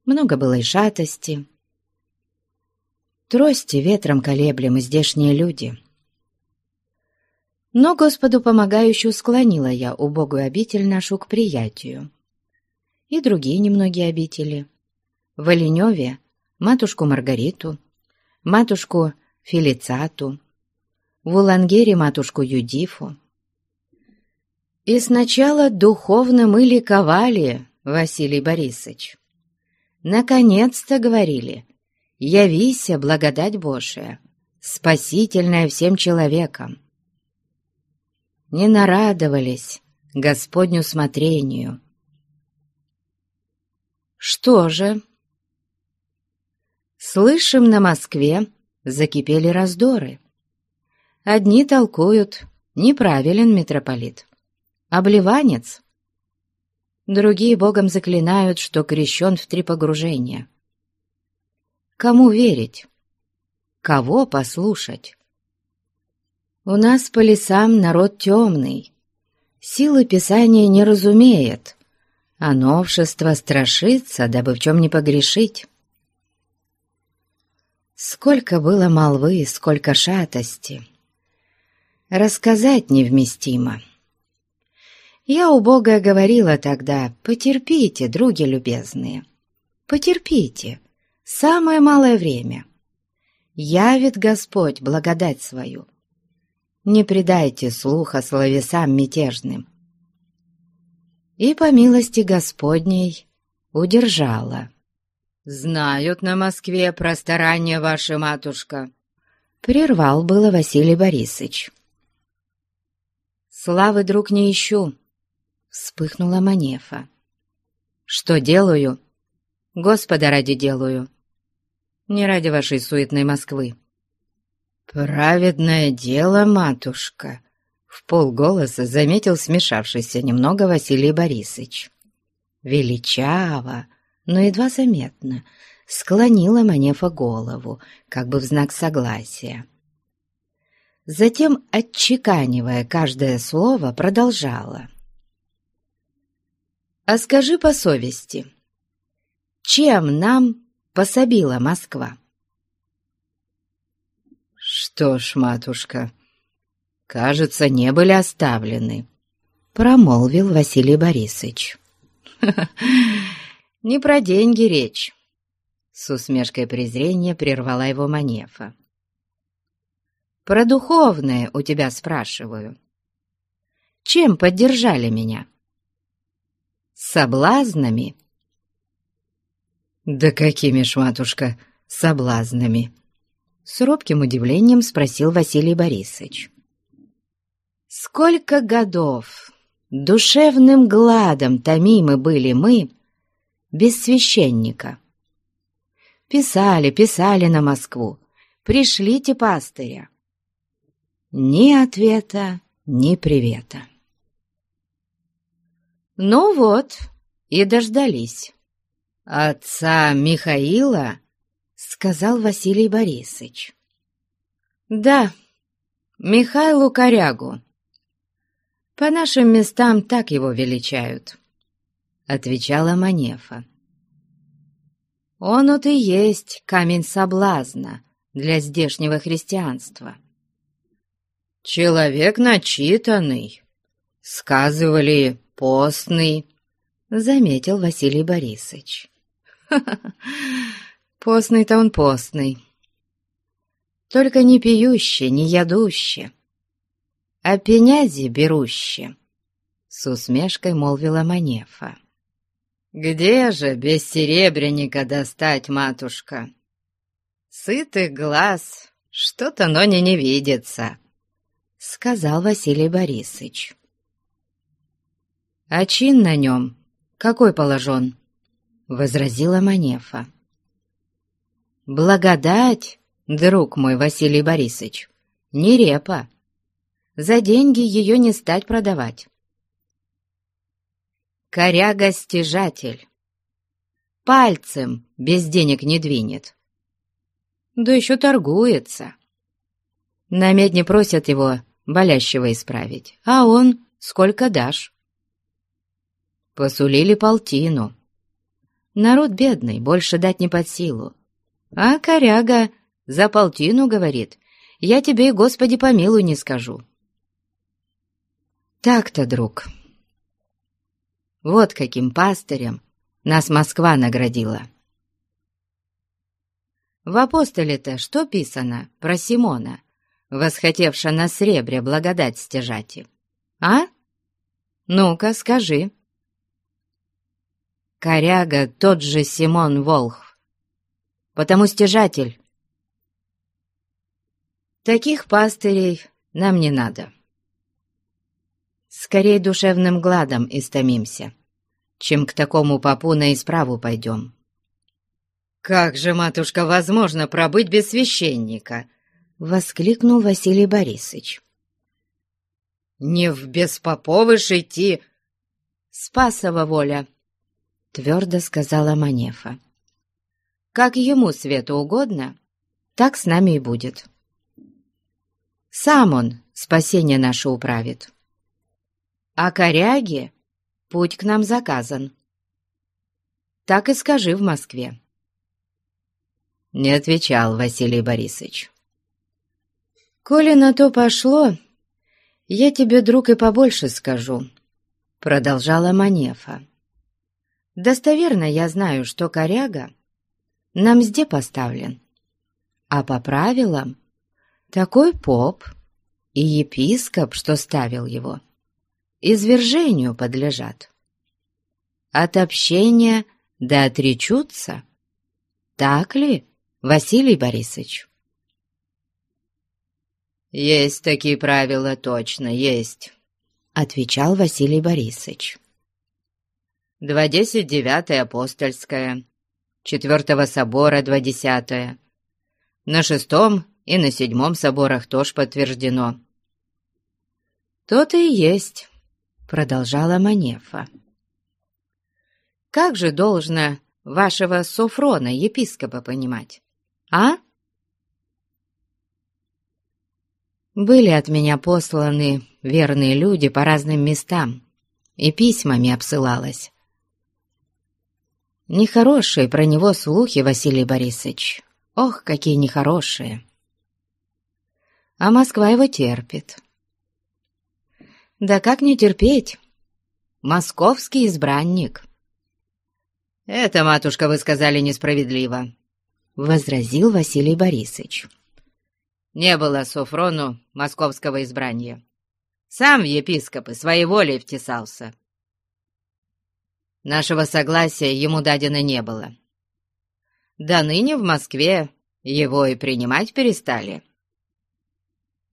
много было и шатости. Трости ветром колеблем здешние люди — но Господу помогающую склонила я убогую обитель нашу к приятию. И другие немногие обители. В Оленеве матушку Маргариту, матушку Фелицату, в Улангере матушку Юдифу. И сначала духовно мы ликовали, Василий Борисович. Наконец-то говорили, явися благодать Божия, спасительная всем человекам не нарадовались Господню смотрению. Что же? Слышим, на Москве закипели раздоры. Одни толкуют, неправилен митрополит, обливанец. Другие богом заклинают, что крещен в три погружения. Кому верить? Кого послушать? У нас по лесам народ темный, силы Писания не разумеет, а новшество страшится, дабы в чем не погрешить. Сколько было молвы, сколько шатости. Рассказать невместимо. Я у Бога говорила тогда, потерпите, други любезные, потерпите, самое малое время. Явит Господь благодать свою не предайте слуха словесам мятежным. И по милости Господней удержала. «Знают на Москве про старание ваша матушка», — прервал было Василий Борисович. «Славы, друг, не ищу», — вспыхнула Манефа. «Что делаю? Господа ради делаю, не ради вашей суетной Москвы». «Праведное дело, матушка!» — в полголоса заметил смешавшийся немного Василий Борисович. Величаво, но едва заметно, склонила Манефа голову, как бы в знак согласия. Затем, отчеканивая каждое слово, продолжала. «А скажи по совести, чем нам пособила Москва?» «Что ж, матушка, кажется, не были оставлены», — промолвил Василий Борисович. «Не про деньги речь», — с усмешкой презрения прервала его Манефа. «Про духовное у тебя спрашиваю. Чем поддержали меня? Соблазнами?» «Да какими ж, матушка, соблазнами?» С робким удивлением спросил Василий Борисович. «Сколько годов душевным гладом томимы были мы без священника. Писали, писали на Москву, пришлите пастыря. Ни ответа, ни привета. Ну вот, и дождались. Отца Михаила сказал Василий Борисович. «Да, Михайлу Корягу. По нашим местам так его величают», — отвечала Манефа. «Он вот и есть камень соблазна для здешнего христианства». «Человек начитанный», — сказывали постный, — заметил Василий Борисович. Постный-то он постный. Только не пьющий, не ядущий, а пенязи берущий, — с усмешкой молвила Манефа. «Где же без серебряника достать, матушка? Сытый глаз, что-то но не не видится», — сказал Василий Борисович. «А чин на нем какой положен?» — возразила Манефа. «Благодать, друг мой Василий Борисович, не репа. За деньги ее не стать продавать. Коряга-стяжатель. Пальцем без денег не двинет. Да еще торгуется. На медне просят его болящего исправить, а он сколько дашь. Посулили полтину. Народ бедный, больше дать не под силу. А коряга за полтину говорит, я тебе и Господи помилуй не скажу. Так-то, друг. Вот каким пастырем нас Москва наградила. В апостоле-то что писано про Симона, восхотевша на сребре благодать стяжати? А? Ну-ка, скажи коряга тот же Симон Волхв, потому стяжатель. Таких пастырей нам не надо. Скорей душевным гладом истомимся, чем к такому попу на исправу пойдем. «Как же, матушка, возможно пробыть без священника?» — воскликнул Василий Борисович. «Не в беспоповыш идти!» «Спасова воля!» — твердо сказала Манефа. «Как ему свету угодно, так с нами и будет. Сам он спасение наше управит. А коряге путь к нам заказан. Так и скажи в Москве». Не отвечал Василий Борисович. «Коли на то пошло, я тебе, друг, и побольше скажу», — продолжала Манефа. Достоверно я знаю, что коряга на мзде поставлен, а по правилам такой поп и епископ, что ставил его, извержению подлежат. От общения да отречутся, так ли, Василий Борисович? «Есть такие правила, точно, есть», — отвечал Василий Борисович. 29 апостольская, четвертого собора двадцатая, на шестом и на седьмом соборах тоже подтверждено. «То-то и есть», — продолжала Манефа. «Как же должно вашего Софрона, епископа, понимать, а?» Были от меня посланы верные люди по разным местам, и письмами обсылалось. Нехорошие про него слухи, Василий Борисович. Ох, какие нехорошие. А Москва его терпит. Да как не терпеть? Московский избранник. «Это, матушка, вы сказали несправедливо», — возразил Василий Борисович. «Не было Софрону московского избрания. Сам в епископы своей волей втесался. Нашего согласия ему дадено не было. Да ныне в Москве его и принимать перестали.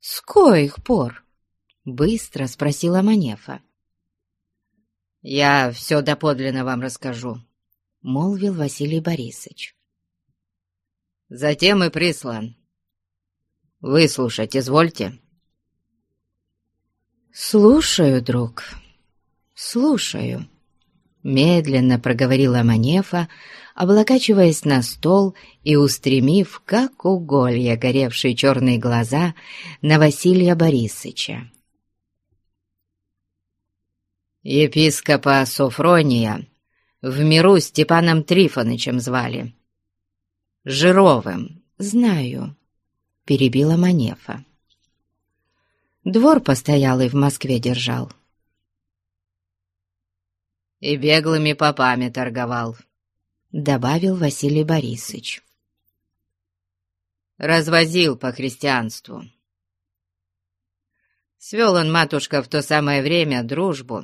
«С коих пор?» — быстро спросила Манефа. «Я все доподлинно вам расскажу», — молвил Василий Борисович. «Затем и прислан. Выслушать извольте». «Слушаю, друг, слушаю». — Медленно проговорила Манефа, облокачиваясь на стол и устремив, как уголья, горевшие черные глаза на Василия Борисыча. Епископа Софрония в миру Степаном Трифонычем звали. Жировым, знаю, перебила Манефа. Двор постоялый в Москве держал. И беглыми попами торговал, добавил Василий Борисович. Развозил по христианству. Свел он, матушка, в то самое время дружбу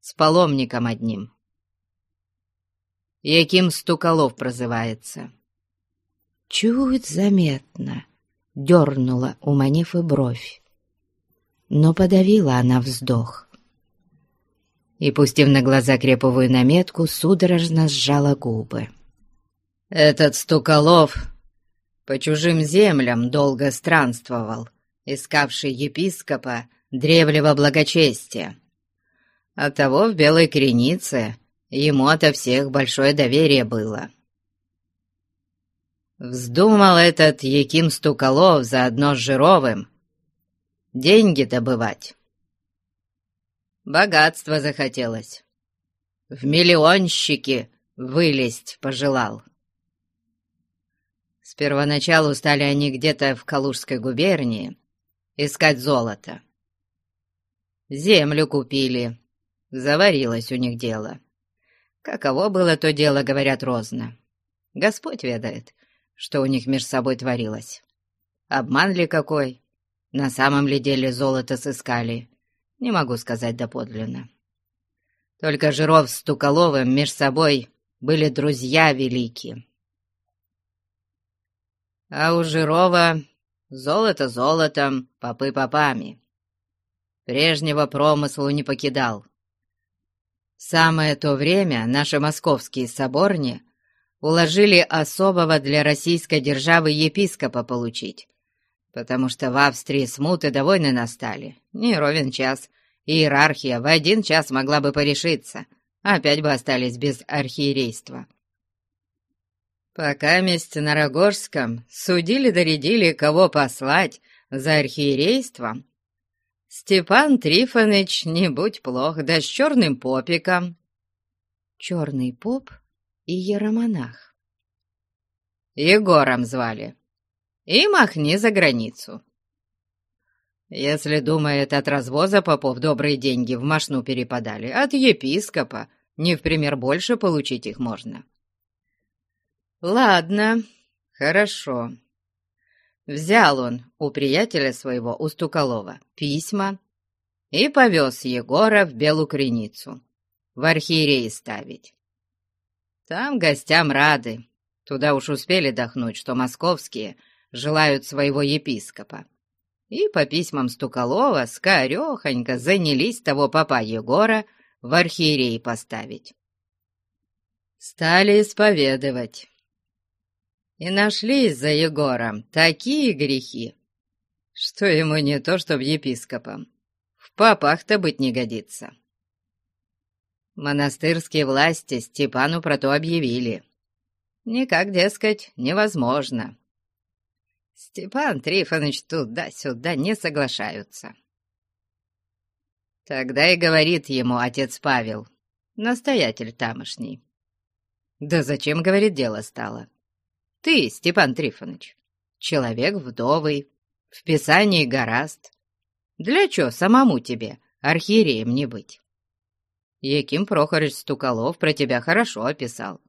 с паломником одним. Яким Стуколов прозывается. Чуть заметно дернула у Манифы бровь, но подавила она вздох. И, пустив на глаза креповую наметку, судорожно сжала губы. «Этот Стуколов по чужим землям долго странствовал, искавший епископа древнего благочестия. Оттого в Белой Кренице ему ото всех большое доверие было. Вздумал этот Яким Стуколов заодно с Жировым деньги добывать. Богатство захотелось. В миллионщики вылезть пожелал. С первоначалу стали они где-то в Калужской губернии искать золото. Землю купили, Заварилось у них дело. Каково было то дело, говорят розно. Господь ведает, что у них меж собой творилось. Обман ли какой? На самом ли деле золото сыскали? Не могу сказать доподлинно. Только Жиров с Туколовым меж собой были друзья великие. А у Жирова золото золотом, попы попами. Прежнего промыслу не покидал самое то время наши московские соборни уложили особого для российской державы епископа получить, потому что в Австрии смуты до войны настали. Не ровен час. Иерархия в один час могла бы порешиться, опять бы остались без архиерейства. Пока месть на Рогожском судили-доредили, кого послать за архиерейством, Степан Трифоныч, не будь плох, да с черным попиком. Черный поп и еромонах. Егором звали. И махни за границу. Если думает, от развоза попов добрые деньги в машну перепадали, от епископа не в пример больше получить их можно. Ладно, хорошо. Взял он у приятеля своего, у Стуколова, письма и повез Егора в Белую Креницу, в архиереи ставить. Там гостям рады, туда уж успели дохнуть, что московские желают своего епископа. И по письмам Стуколова скорехонько занялись того папа Егора в архиереи поставить. Стали исповедовать и нашлись за Егором такие грехи, что ему не то что в епископом, в папах-то быть не годится. Монастырские власти Степану про то объявили. Никак, дескать, невозможно. Степан Трифонович туда-сюда не соглашаются. Тогда и говорит ему отец Павел, настоятель тамошний. Да зачем, говорит, дело стало? Ты, Степан Трифонович, человек вдовый, в Писании гораст. Для чё самому тебе архиереем не быть? Яким Прохорыч Стуколов про тебя хорошо описал,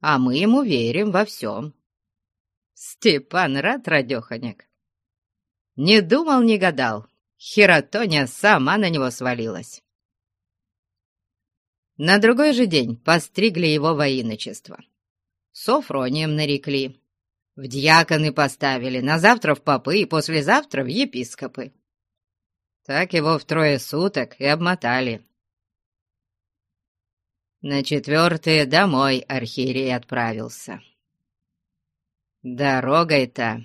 а мы ему верим во всем. Степан рад, радеханик. Не думал, не гадал. Херотония сама на него свалилась. На другой же день постригли его во иночество. Софронием нарекли. В дьяконы поставили, на завтра в попы и послезавтра в епископы. Так его в трое суток и обмотали. На четвертое домой архиерей отправился. Дорогой-то,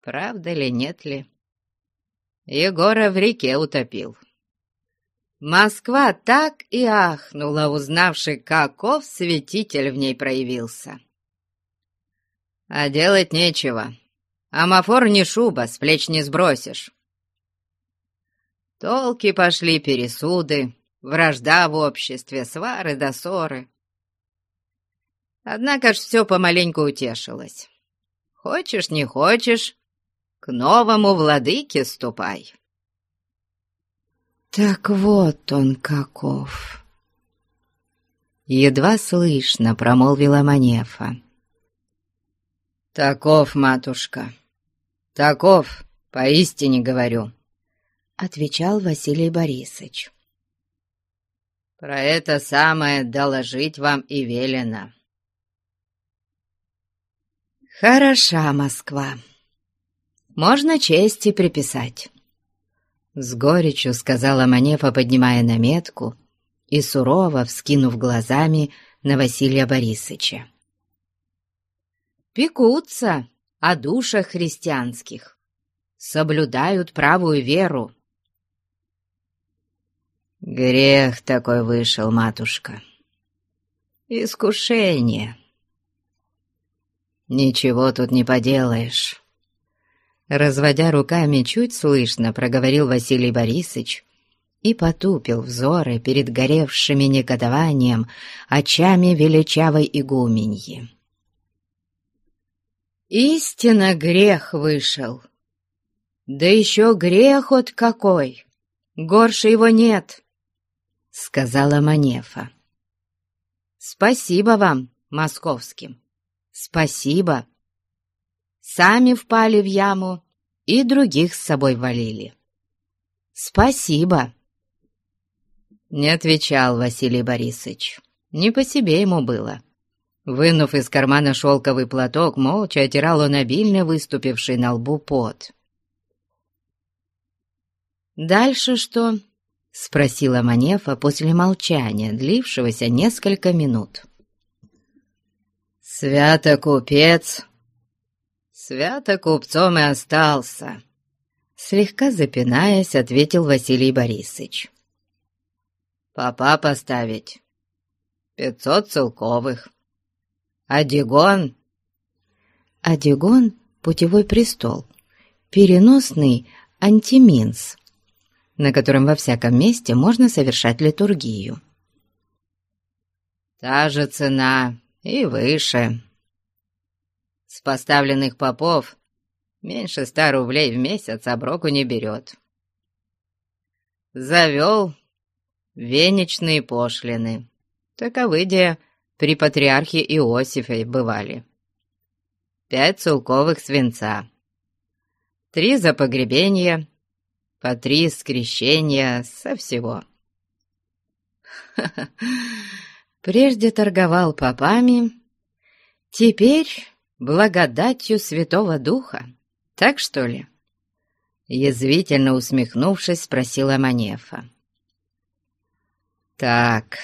правда ли, нет ли, Егора в реке утопил. Москва так и ахнула, узнавши, каков святитель в ней проявился. А делать нечего. Амафор не шуба, с плеч не сбросишь. Толки пошли, пересуды, вражда в обществе, свары да ссоры. Однако ж все помаленьку утешилось. Хочешь, не хочешь, к новому владыке ступай. Так вот он каков. Едва слышно промолвила Манефа. «Таков, матушка, таков, поистине говорю», — отвечал Василий Борисович. «Про это самое доложить вам и велено». «Хороша Москва. Можно чести приписать», — с горечью сказала Манефа, поднимая наметку и сурово вскинув глазами на Василия Борисовича пекутся о душах христианских, соблюдают правую веру. Грех такой вышел, матушка. Искушение. Ничего тут не поделаешь. Разводя руками, чуть слышно проговорил Василий Борисович и потупил взоры перед горевшими негодованием очами величавой игуменьи. Истинно грех вышел. Да еще грех от какой! Горше его нет, — сказала Манефа. Спасибо вам, московским, спасибо. Сами впали в яму и других с собой валили. Спасибо. Не отвечал Василий Борисович. Не по себе ему было. — Вынув из кармана шелковый платок, молча отирал он обильно выступивший на лбу пот. «Дальше что?» — спросила Манефа после молчания, длившегося несколько минут. «Свято купец! Свято купцом и остался!» Слегка запинаясь, ответил Василий Борисович. «Папа поставить. Пятьсот целковых. Адигон!» Адигон — путевой престол, переносный антиминс, на котором во всяком месте можно совершать литургию. «Та же цена и выше. С поставленных попов меньше ста рублей в месяц оброку не берет. Завел венечные пошлины. Таковы де при патриархе Иосифе бывали. Пять целковых свинца, три за погребение, по три скрещения со всего. Прежде торговал попами, теперь благодатью Святого Духа. Так что ли?» Язвительно усмехнувшись, спросила Манефа. «Так,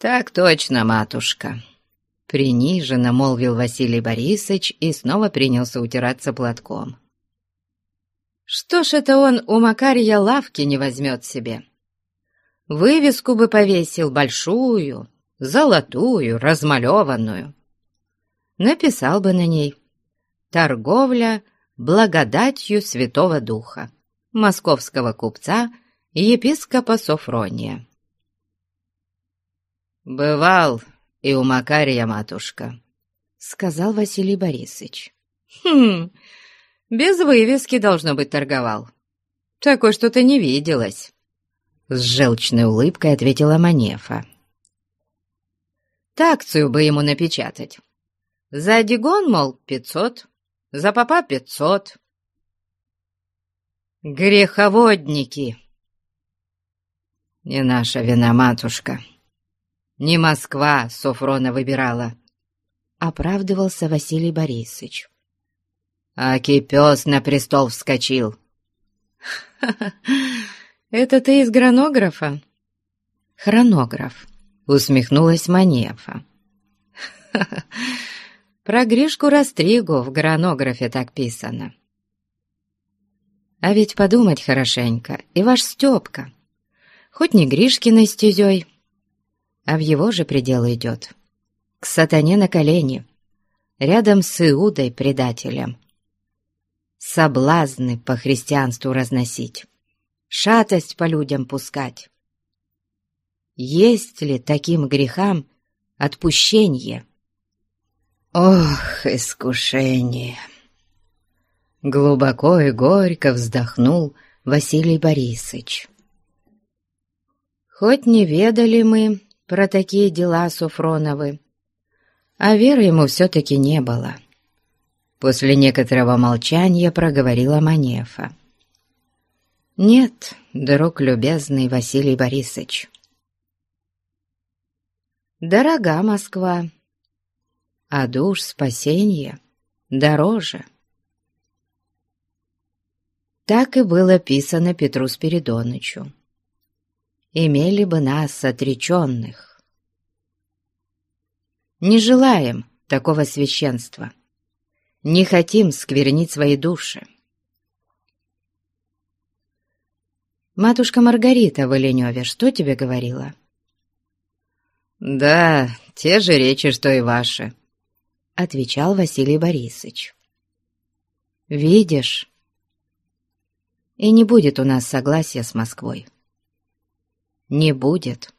«Так точно, матушка», — приниженно молвил Василий Борисович и снова принялся утираться платком. «Что ж это он у Макария лавки не возьмет себе? Вывеску бы повесил большую, золотую, размалеванную. Написал бы на ней «Торговля благодатью Святого Духа» московского купца и епископа Софрония. «Бывал и у Макария, матушка», — сказал Василий Борисович. «Хм, без вывески, должно быть, торговал. Такой что-то не виделось», — с желчной улыбкой ответила Манефа. «Такцию бы ему напечатать. За Дигон, мол, пятьсот, за папа пятьсот». «Греховодники!» «Не наша вина, матушка», не Москва Софрона выбирала, — оправдывался Василий Борисович. Аки пес на престол вскочил. Это ты из гранографа?» «Хронограф», — усмехнулась Манефа. «Про Гришку Растригу в гранографе так писано». А ведь подумать хорошенько, и ваш Степка, хоть не Гришкиной стезей, а в его же пределы идет, к сатане на колени, рядом с Иудой предателем. Соблазны по христианству разносить, шатость по людям пускать. Есть ли таким грехам отпущение? Ох, искушение! Глубоко и горько вздохнул Василий Борисович. Хоть не ведали мы про такие дела Суфроновы, а веры ему все-таки не было. После некоторого молчания проговорила Манефа. «Нет, друг любезный Василий Борисович. Дорога Москва, а душ спасения дороже». Так и было писано Петру Спиридонычу. «Имели бы нас отреченных». Не желаем такого священства. Не хотим сквернить свои души. Матушка Маргарита в Оленеве что тебе говорила? «Да, те же речи, что и ваши», — отвечал Василий Борисович. «Видишь, и не будет у нас согласия с Москвой. Не будет.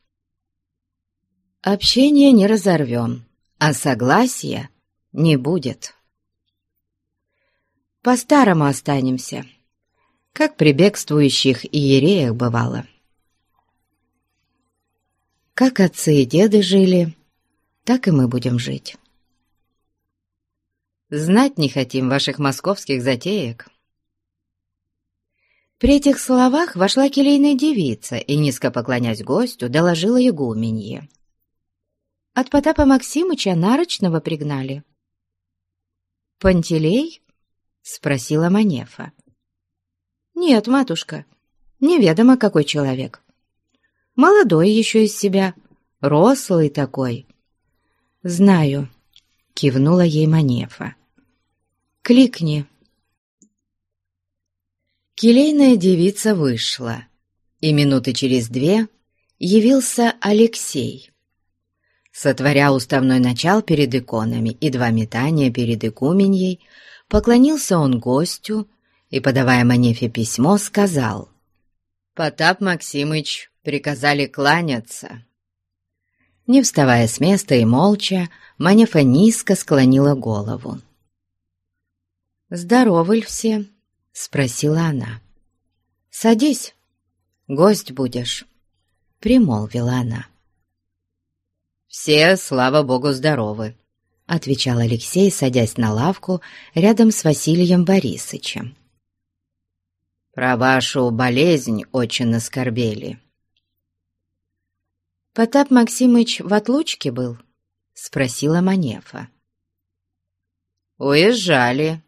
Общение не разорвем, а согласия не будет. По-старому останемся, как при бегствующих иереях бывало. Как отцы и деды жили, так и мы будем жить. Знать не хотим ваших московских затеек. При этих словах вошла келейная девица и, низко поклонясь гостю, доложила игуменье. От Потапа Максимыча нарочного пригнали. «Пантелей?» — спросила Манефа. «Нет, матушка, неведомо какой человек. Молодой еще из себя, рослый такой». «Знаю», — кивнула ей Манефа. «Кликни». Келейная девица вышла, и минуты через две явился Алексей. Сотворя уставной начал перед иконами и два метания перед игуменьей, поклонился он гостю и, подавая Манефе письмо, сказал «Потап Максимыч приказали кланяться». Не вставая с места и молча, Манефа низко склонила голову. «Здоровы ли все?» — спросила она. «Садись, гость будешь», — примолвила она. «Все, слава богу, здоровы», — отвечал Алексей, садясь на лавку рядом с Василием Борисычем. «Про вашу болезнь очень оскорбели». «Потап Максимыч в отлучке был?» — спросила Манефа. «Уезжали»,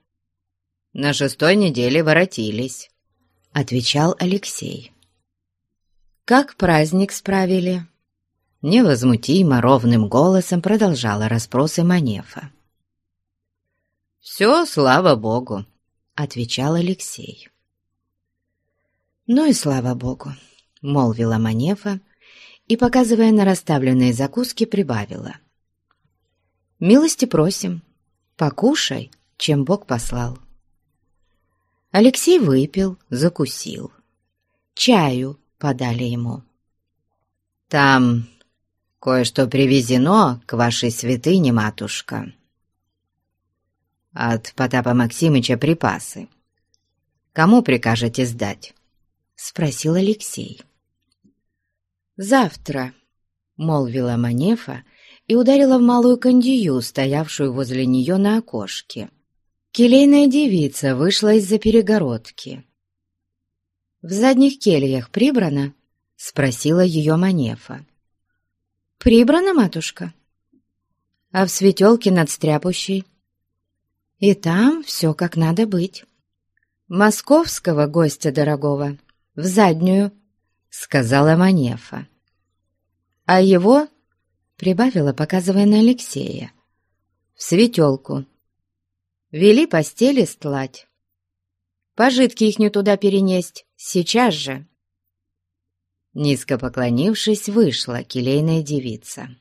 на шестой неделе воротились», — отвечал Алексей. «Как праздник справили?» Невозмутимо, ровным голосом продолжала расспросы Манефа. «Все, слава богу», — отвечал Алексей. «Ну и слава богу», — молвила Манефа и, показывая на расставленные закуски, прибавила. «Милости просим, покушай, чем Бог послал». Алексей выпил, закусил. Чаю подали ему. «Там кое-что привезено к вашей святыне, матушка. От Потапа Максимыча припасы. Кому прикажете сдать?» — спросил Алексей. «Завтра», — молвила Манефа и ударила в малую кондию, стоявшую возле нее на окошке. Келейная девица вышла из-за перегородки. «В задних кельях прибрано?» — спросила ее Манефа. «Прибрано, матушка?» «А в светелке над стряпущей?» «И там все как надо быть. Московского гостя дорогого в заднюю», — сказала Манефа. «А его?» — прибавила, показывая на Алексея. «В светелку» вели постели стлать. Пожитки их не туда перенесть, сейчас же!» Низко поклонившись, вышла келейная девица.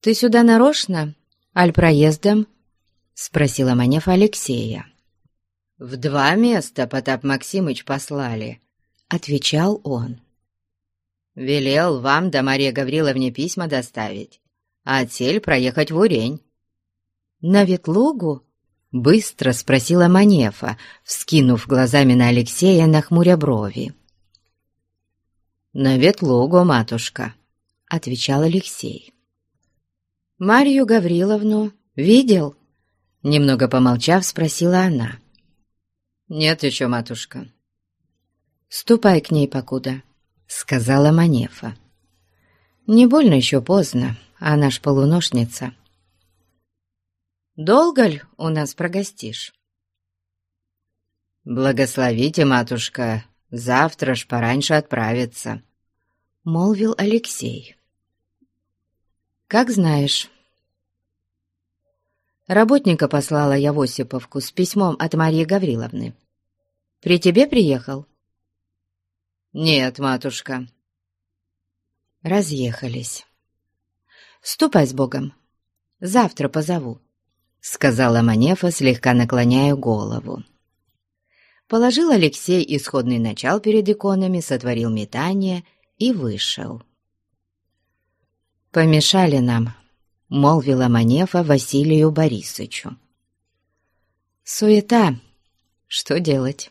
«Ты сюда нарочно? Аль проездом?» — спросила Манефа Алексея. «В два места Потап Максимыч послали», — отвечал он. «Велел вам да Мария Гавриловне письма доставить, а отсель проехать в Урень». «На Ветлугу?» — быстро спросила Манефа, вскинув глазами на Алексея, нахмуря брови. «На Ветлугу, матушка», — отвечал Алексей. «Марью Гавриловну видел?» Немного помолчав, спросила она. «Нет еще, матушка». «Ступай к ней покуда», — сказала Манефа. «Не больно еще поздно, она ж полуношница». «Долго ли у нас прогостишь?» «Благословите, матушка, завтра ж пораньше отправиться», — молвил Алексей. «Как знаешь». Работника послала я в Осиповку с письмом от Марии Гавриловны. «При тебе приехал?» «Нет, матушка». Разъехались. «Ступай с Богом. Завтра позову», — сказала Манефа, слегка наклоняя голову. Положил Алексей исходный начал перед иконами, сотворил метание и вышел. «Помешали нам», — молвила Манефа Василию Борисовичу. «Суета. Что делать?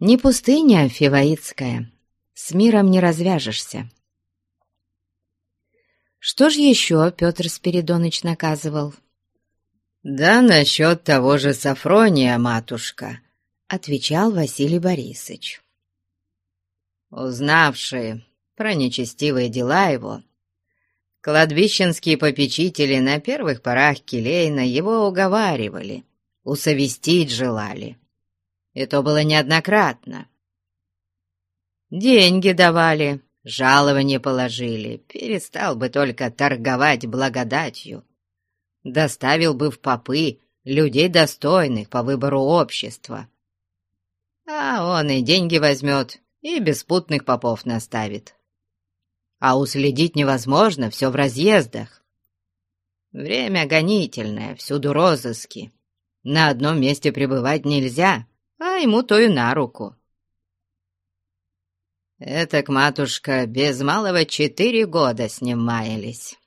Не пустыня фиваитская. С миром не развяжешься». «Что ж еще Петр Спиридоныч наказывал?» «Да насчет того же Сафрония, матушка», — отвечал Василий Борисович. Узнавшие про нечестивые дела его, Кладбищенские попечители на первых порах Келейна его уговаривали, усовестить желали. И то было неоднократно. Деньги давали, жалование положили, перестал бы только торговать благодатью. Доставил бы в попы людей достойных по выбору общества. А он и деньги возьмет, и беспутных попов наставит а уследить невозможно, все в разъездах. Время гонительное, всюду розыски. На одном месте пребывать нельзя, а ему то и на руку. Этак, матушка, без малого четыре года с ним маялись.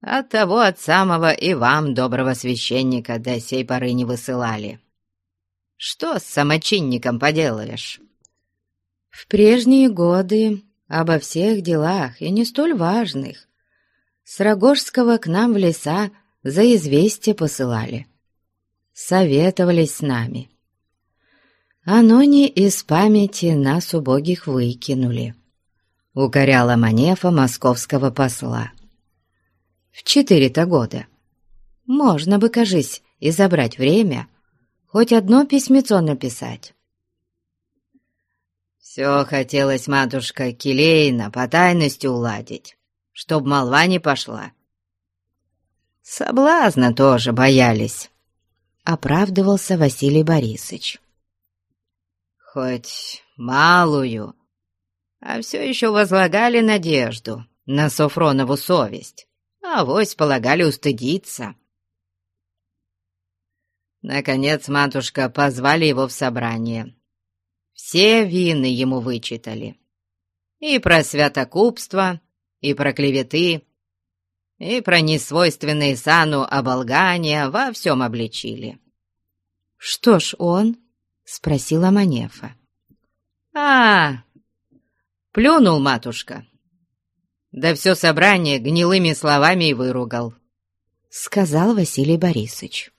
Оттого от самого и вам, доброго священника, до сей поры не высылали. Что с самочинником поделаешь? В прежние годы обо всех делах, и не столь важных. С Рогожского к нам в леса за известие посылали. Советовались с нами. Оно не из памяти нас убогих выкинули, — укоряла Манефа московского посла. В четыре-то года. Можно бы, кажись, и забрать время, хоть одно письмецо написать. Все хотелось, матушка, келейно, по тайности уладить, чтоб молва не пошла. Соблазна тоже боялись, — оправдывался Василий Борисович. Хоть малую, а все еще возлагали надежду на Софронову совесть, а вось полагали устыдиться. Наконец матушка позвали его в собрание — все вины ему вычитали. И про святокупство, и про клеветы, и про несвойственные сану оболгания во всем обличили. «Что ж он?» — спросила Манефа. «А, плюнул матушка. Да все собрание гнилыми словами и выругал», — сказал Василий Борисович.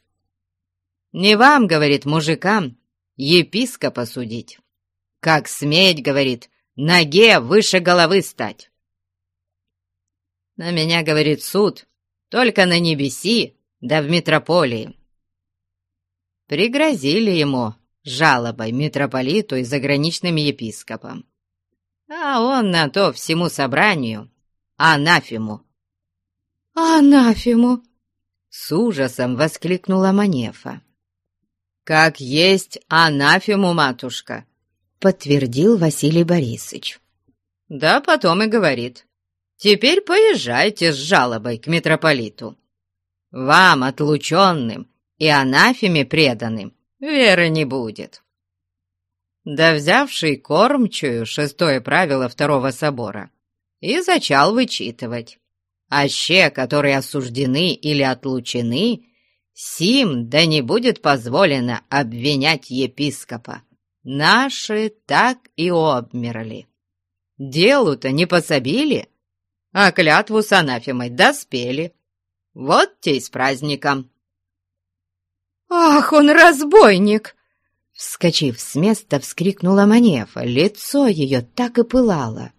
«Не вам, — говорит, — мужикам, епископа судить. Как сметь, говорит, ноге выше головы стать. На меня, говорит, суд только на небеси, да в метрополии. Пригрозили ему жалобой митрополиту и заграничным епископам. А он на то всему собранию анафему. «Анафему!» — с ужасом воскликнула Манефа. как есть анафему, матушка», — подтвердил Василий Борисович. «Да потом и говорит. Теперь поезжайте с жалобой к митрополиту. Вам, отлученным и анафеме преданным, веры не будет». Да взявший кормчую шестое правило Второго Собора и зачал вычитывать. Аще, которые осуждены или отлучены, Сим да не будет позволено обвинять епископа. Наши так и обмерли. Делу-то не пособили, а клятву с анафемой доспели. Вот те с праздником. «Ах, он разбойник!» Вскочив с места, вскрикнула Манефа. Лицо ее так и пылало.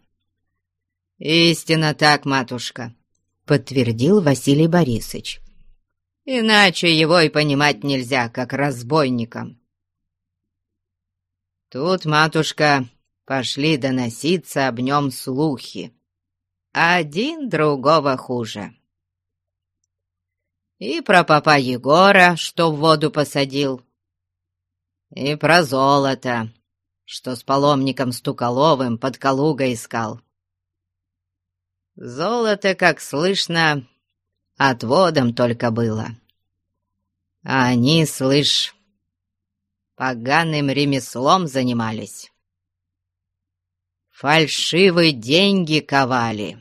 «Истинно так, матушка», — подтвердил Василий Борисович. Иначе его и понимать нельзя, как разбойником. Тут, матушка, пошли доноситься об нем слухи. Один другого хуже. И про папа Егора, что в воду посадил, и про золото, что с паломником Стуколовым под Калугой искал. Золото, как слышно, отводом только было. А они, слышь, поганым ремеслом занимались. Фальшивые деньги ковали.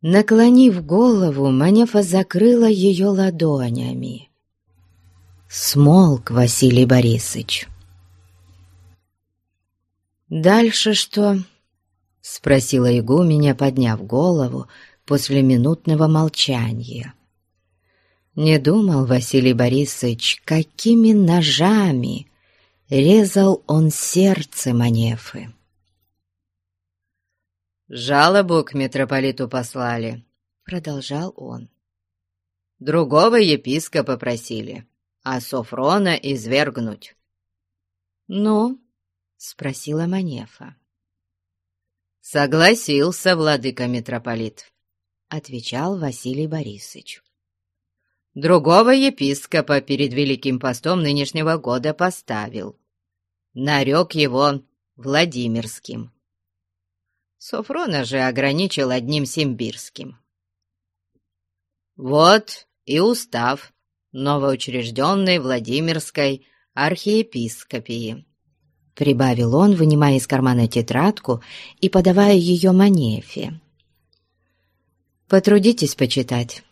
Наклонив голову, Манефа закрыла ее ладонями. Смолк Василий Борисович. «Дальше что?» — спросила игуменя, подняв голову после минутного молчания. Не думал Василий Борисович, какими ножами резал он сердце Манефы. «Жалобу к митрополиту послали», — продолжал он. «Другого епископа просили, а Софрона извергнуть». «Ну?» — спросила Манефа. «Согласился, владыка-митрополит», — отвечал Василий Борисович. «Другого епископа перед Великим постом нынешнего года поставил. Нарек его Владимирским. Софрона же ограничил одним Симбирским. Вот и устав новоучрежденной Владимирской архиепископии прибавил он, вынимая из кармана тетрадку и подавая ее Манефе. «Потрудитесь почитать.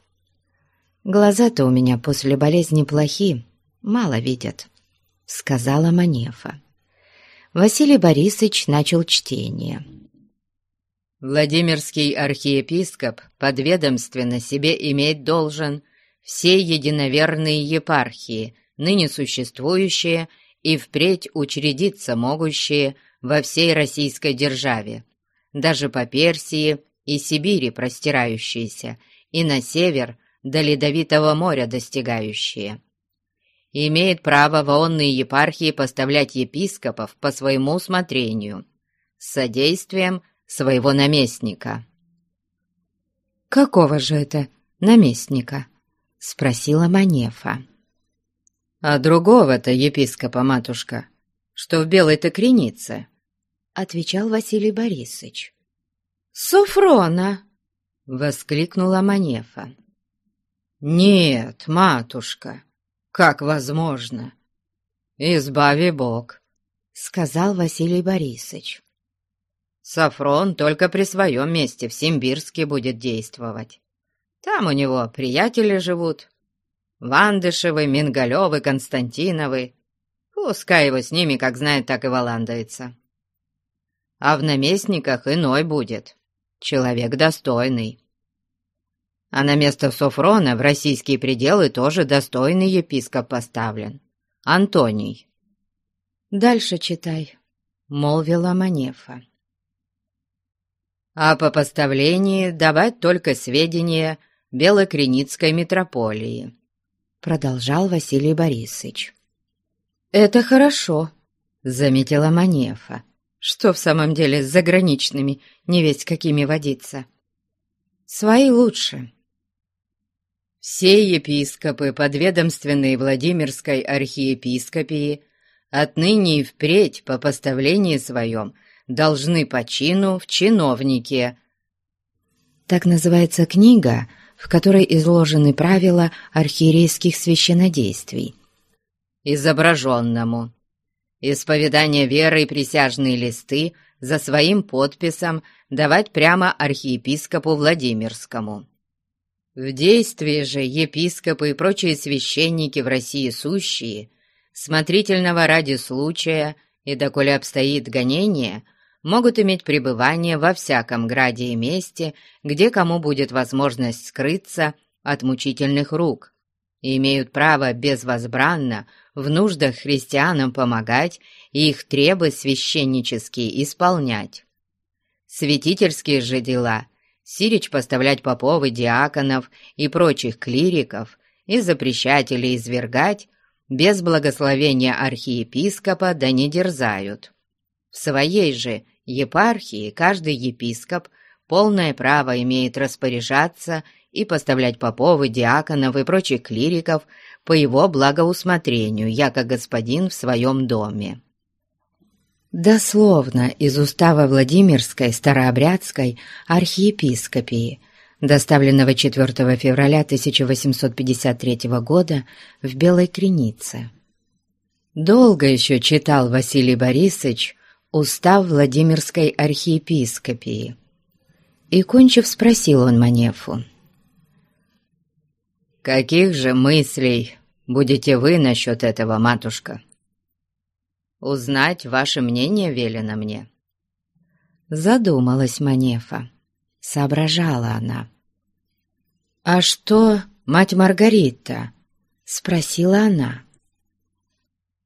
Глаза-то у меня после болезни плохи, мало видят», — сказала Манефа. Василий Борисович начал чтение. «Владимирский архиепископ подведомственно себе иметь должен все единоверные епархии, ныне существующие и впредь учредиться могущие во всей российской державе, даже по Персии и Сибири простирающиеся, и на север до Ледовитого моря достигающие. Имеет право воонные епархии поставлять епископов по своему усмотрению, с содействием своего наместника. «Какого же это наместника?» — спросила Манефа. «А другого-то епископа, матушка, что в белой-то кренице?» — отвечал Василий Борисович. «Софрона!» — воскликнула Манефа. «Нет, матушка, как возможно? Избави Бог!» — сказал Василий Борисович. «Сафрон только при своем месте в Симбирске будет действовать. Там у него приятели живут, Вандышевы, Мингалевы, Константиновы. Пускай его с ними, как знает, так и валандается. А в наместниках иной будет, человек достойный. А на место Софрона в российские пределы тоже достойный епископ поставлен. Антоний. «Дальше читай», — молвила Манефа. «А по поставлении давать только сведения Белокреницкой митрополии, продолжал Василий Борисович. «Это хорошо», — заметила Манефа. «Что в самом деле с заграничными, не весть какими водиться? Свои лучше». Все епископы, подведомственные Владимирской архиепископии, отныне и впредь по поставлении своем должны по чину в чиновнике. Так называется книга, в которой изложены правила архиерейских священнодействий. Изображенному. Исповедание веры и присяжные листы за своим подписом давать прямо архиепископу Владимирскому. В действии же епископы и прочие священники в России сущие, смотрительного ради случая и доколе обстоит гонение, могут иметь пребывание во всяком граде и месте, где кому будет возможность скрыться от мучительных рук, и имеют право безвозбранно в нуждах христианам помогать и их требы священнические исполнять. Святительские же дела – сирич поставлять попов и диаконов и прочих клириков и запрещать или извергать, без благословения архиепископа да не дерзают. В своей же епархии каждый епископ полное право имеет распоряжаться и поставлять попов и диаконов и прочих клириков по его благоусмотрению, яко господин в своем доме. Дословно из устава Владимирской старообрядской архиепископии, доставленного 4 февраля 1853 года в Белой Кренице. Долго еще читал Василий Борисович устав Владимирской архиепископии. И, кончив, спросил он Манефу. «Каких же мыслей будете вы насчет этого, матушка?» Узнать ваше мнение велено мне». Задумалась Манефа. Соображала она. «А что, мать Маргарита?» — спросила она.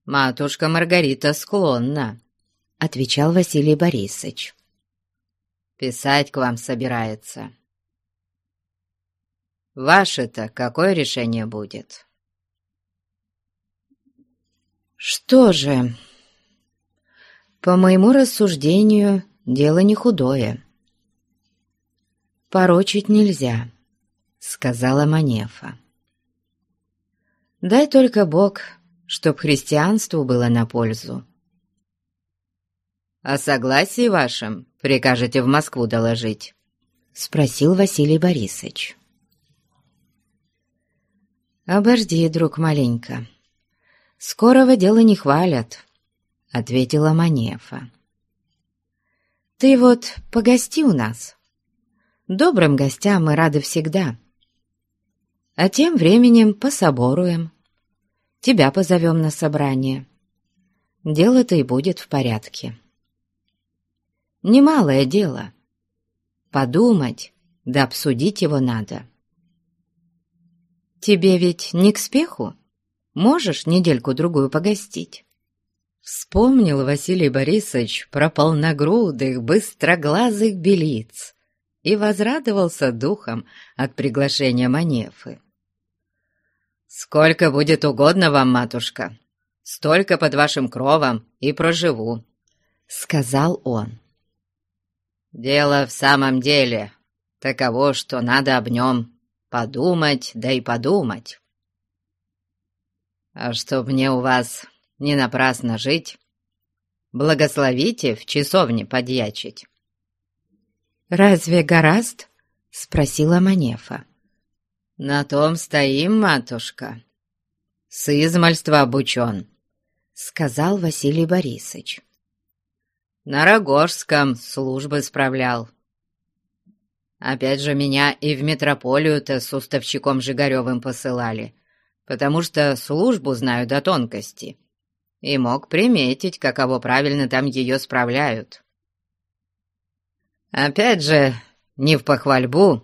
«Матушка Маргарита склонна», — отвечал Василий Борисович. «Писать к вам собирается». «Ваше-то какое решение будет?» «Что же?» По моему рассуждению, дело не худое. «Порочить нельзя», — сказала Манефа. «Дай только Бог, чтоб христианству было на пользу». «О согласии вашем прикажете в Москву доложить?» — спросил Василий Борисович. «Обожди, друг маленько. Скорого дела не хвалят». — ответила Манефа. «Ты вот погости у нас. Добрым гостям мы рады всегда. А тем временем пособоруем. Тебя позовем на собрание. Дело-то и будет в порядке. Немалое дело. Подумать, да обсудить его надо. Тебе ведь не к спеху? Можешь недельку-другую погостить?» Вспомнил Василий Борисович про полногрудых, быстроглазых белиц и возрадовался духом от приглашения Манефы. «Сколько будет угодно вам, матушка, столько под вашим кровом и проживу», — сказал он. «Дело в самом деле таково, что надо об нем подумать, да и подумать. А чтоб мне у вас не напрасно жить. Благословите в часовне подьячить». «Разве гораст?» — спросила Манефа. «На том стоим, матушка. С измальства обучен», — сказал Василий Борисович. «На Рогожском службы справлял. Опять же меня и в метрополию-то с уставщиком Жигаревым посылали, потому что службу знаю до тонкости и мог приметить, каково правильно там ее справляют. Опять же, не в похвальбу,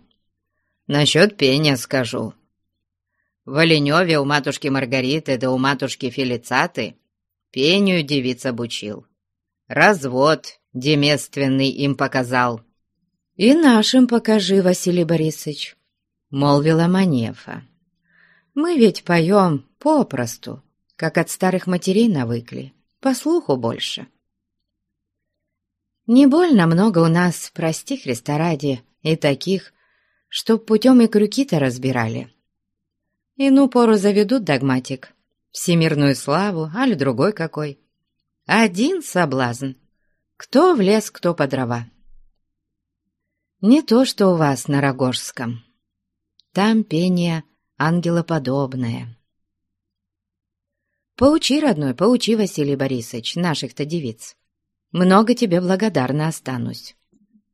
насчет пения скажу. В Оленеве у матушки Маргариты да у матушки Фелицаты пению девиц обучил. Развод демественный им показал. «И нашим покажи, Василий Борисович», — молвила Манефа. «Мы ведь поем попросту, как от старых матерей навыкли, по слуху больше. Не больно много у нас, прости Христа ради, и таких, чтоб путем и крюки-то разбирали. Ину пору заведут догматик, всемирную славу, али другой какой. Один соблазн. Кто в лес, кто по дрова. Не то, что у вас на Рогожском. Там пение ангелоподобное. Поучи, родной, поучи, Василий Борисович, наших-то девиц. Много тебе благодарна останусь.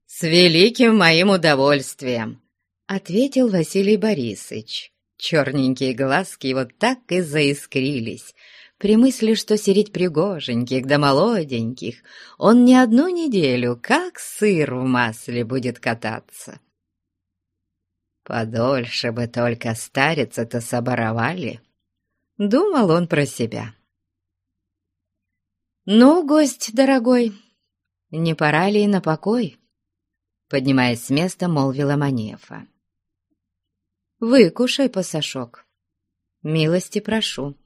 «С великим моим удовольствием!» — ответил Василий Борисович. Черненькие глазки его так и заискрились, при мысли, что сереть пригоженьких да молоденьких он не одну неделю, как сыр в масле, будет кататься. Подольше бы только старица-то соборовали, думал он про себя. «Ну, гость дорогой, не пора ли на покой?» Поднимаясь с места, молвила Манефа. «Выкушай, пасашок, милости прошу»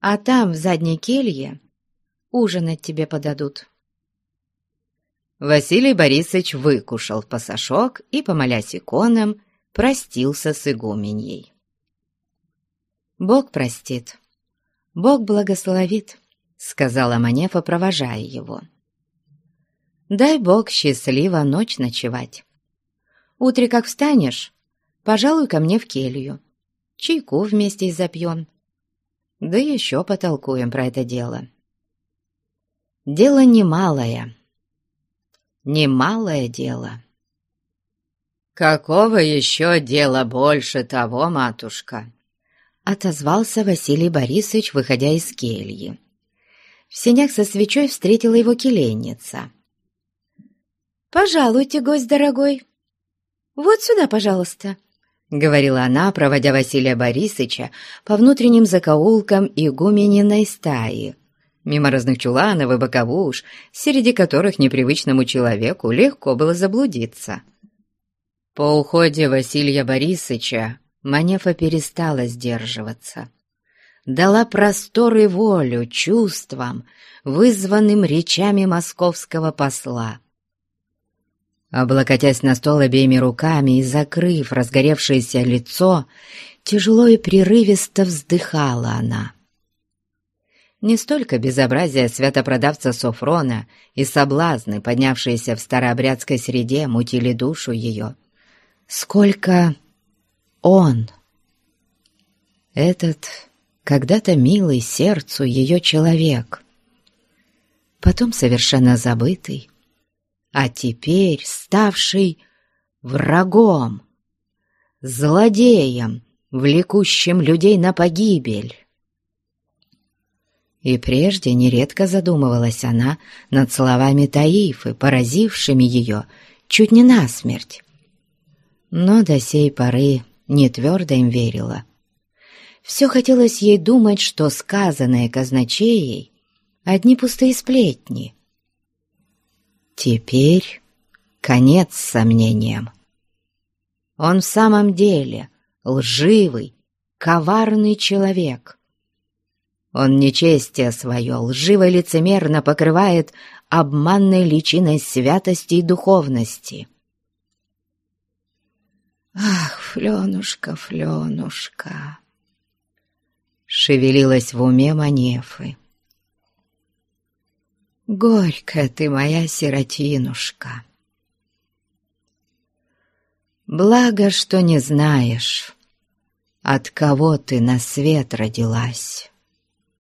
а там, в задней келье, ужинать тебе подадут». Василий Борисович выкушал пасашок и, помолясь иконам, простился с игуменьей. «Бог простит, Бог благословит», — сказала Манефа, провожая его. «Дай Бог счастливо ночь ночевать. Утре, как встанешь, пожалуй, ко мне в келью. Чайку вместе запьем, да еще потолкуем про это дело. Дело немалое. Немалое дело. «Какого еще дела больше того, матушка?» Отозвался Василий Борисович, выходя из кельи. В сенях со свечой встретила его келенница. «Пожалуйте, гость дорогой. Вот сюда, пожалуйста», — говорила она, проводя Василия Борисовича по внутренним закоулкам игумениной стаи, мимо разных чуланов и боковуш, среди которых непривычному человеку легко было заблудиться. По уходе Василия Борисовича Манефа перестала сдерживаться. Дала простор и волю чувствам, вызванным речами московского посла. Облокотясь на стол обеими руками и закрыв разгоревшееся лицо, тяжело и прерывисто вздыхала она. Не столько безобразие святопродавца Софрона и соблазны, поднявшиеся в старообрядской среде, мутили душу ее, сколько он, этот когда-то милый сердцу ее человек, потом совершенно забытый, а теперь ставший врагом, злодеем, влекущим людей на погибель. И прежде нередко задумывалась она над словами Таифы, поразившими ее чуть не насмерть. Но до сей поры не твердо им верила. Все хотелось ей думать, что сказанное казначеей — одни пустые сплетни — Теперь конец сомнениям. Он в самом деле лживый, коварный человек. Он нечестие свое лживо лицемерно покрывает обманной личиной святости и духовности. «Ах, Фленушка, Фленушка!» Шевелилась в уме Манефы. Горькая ты моя сиротинушка. Благо, что не знаешь, от кого ты на свет родилась.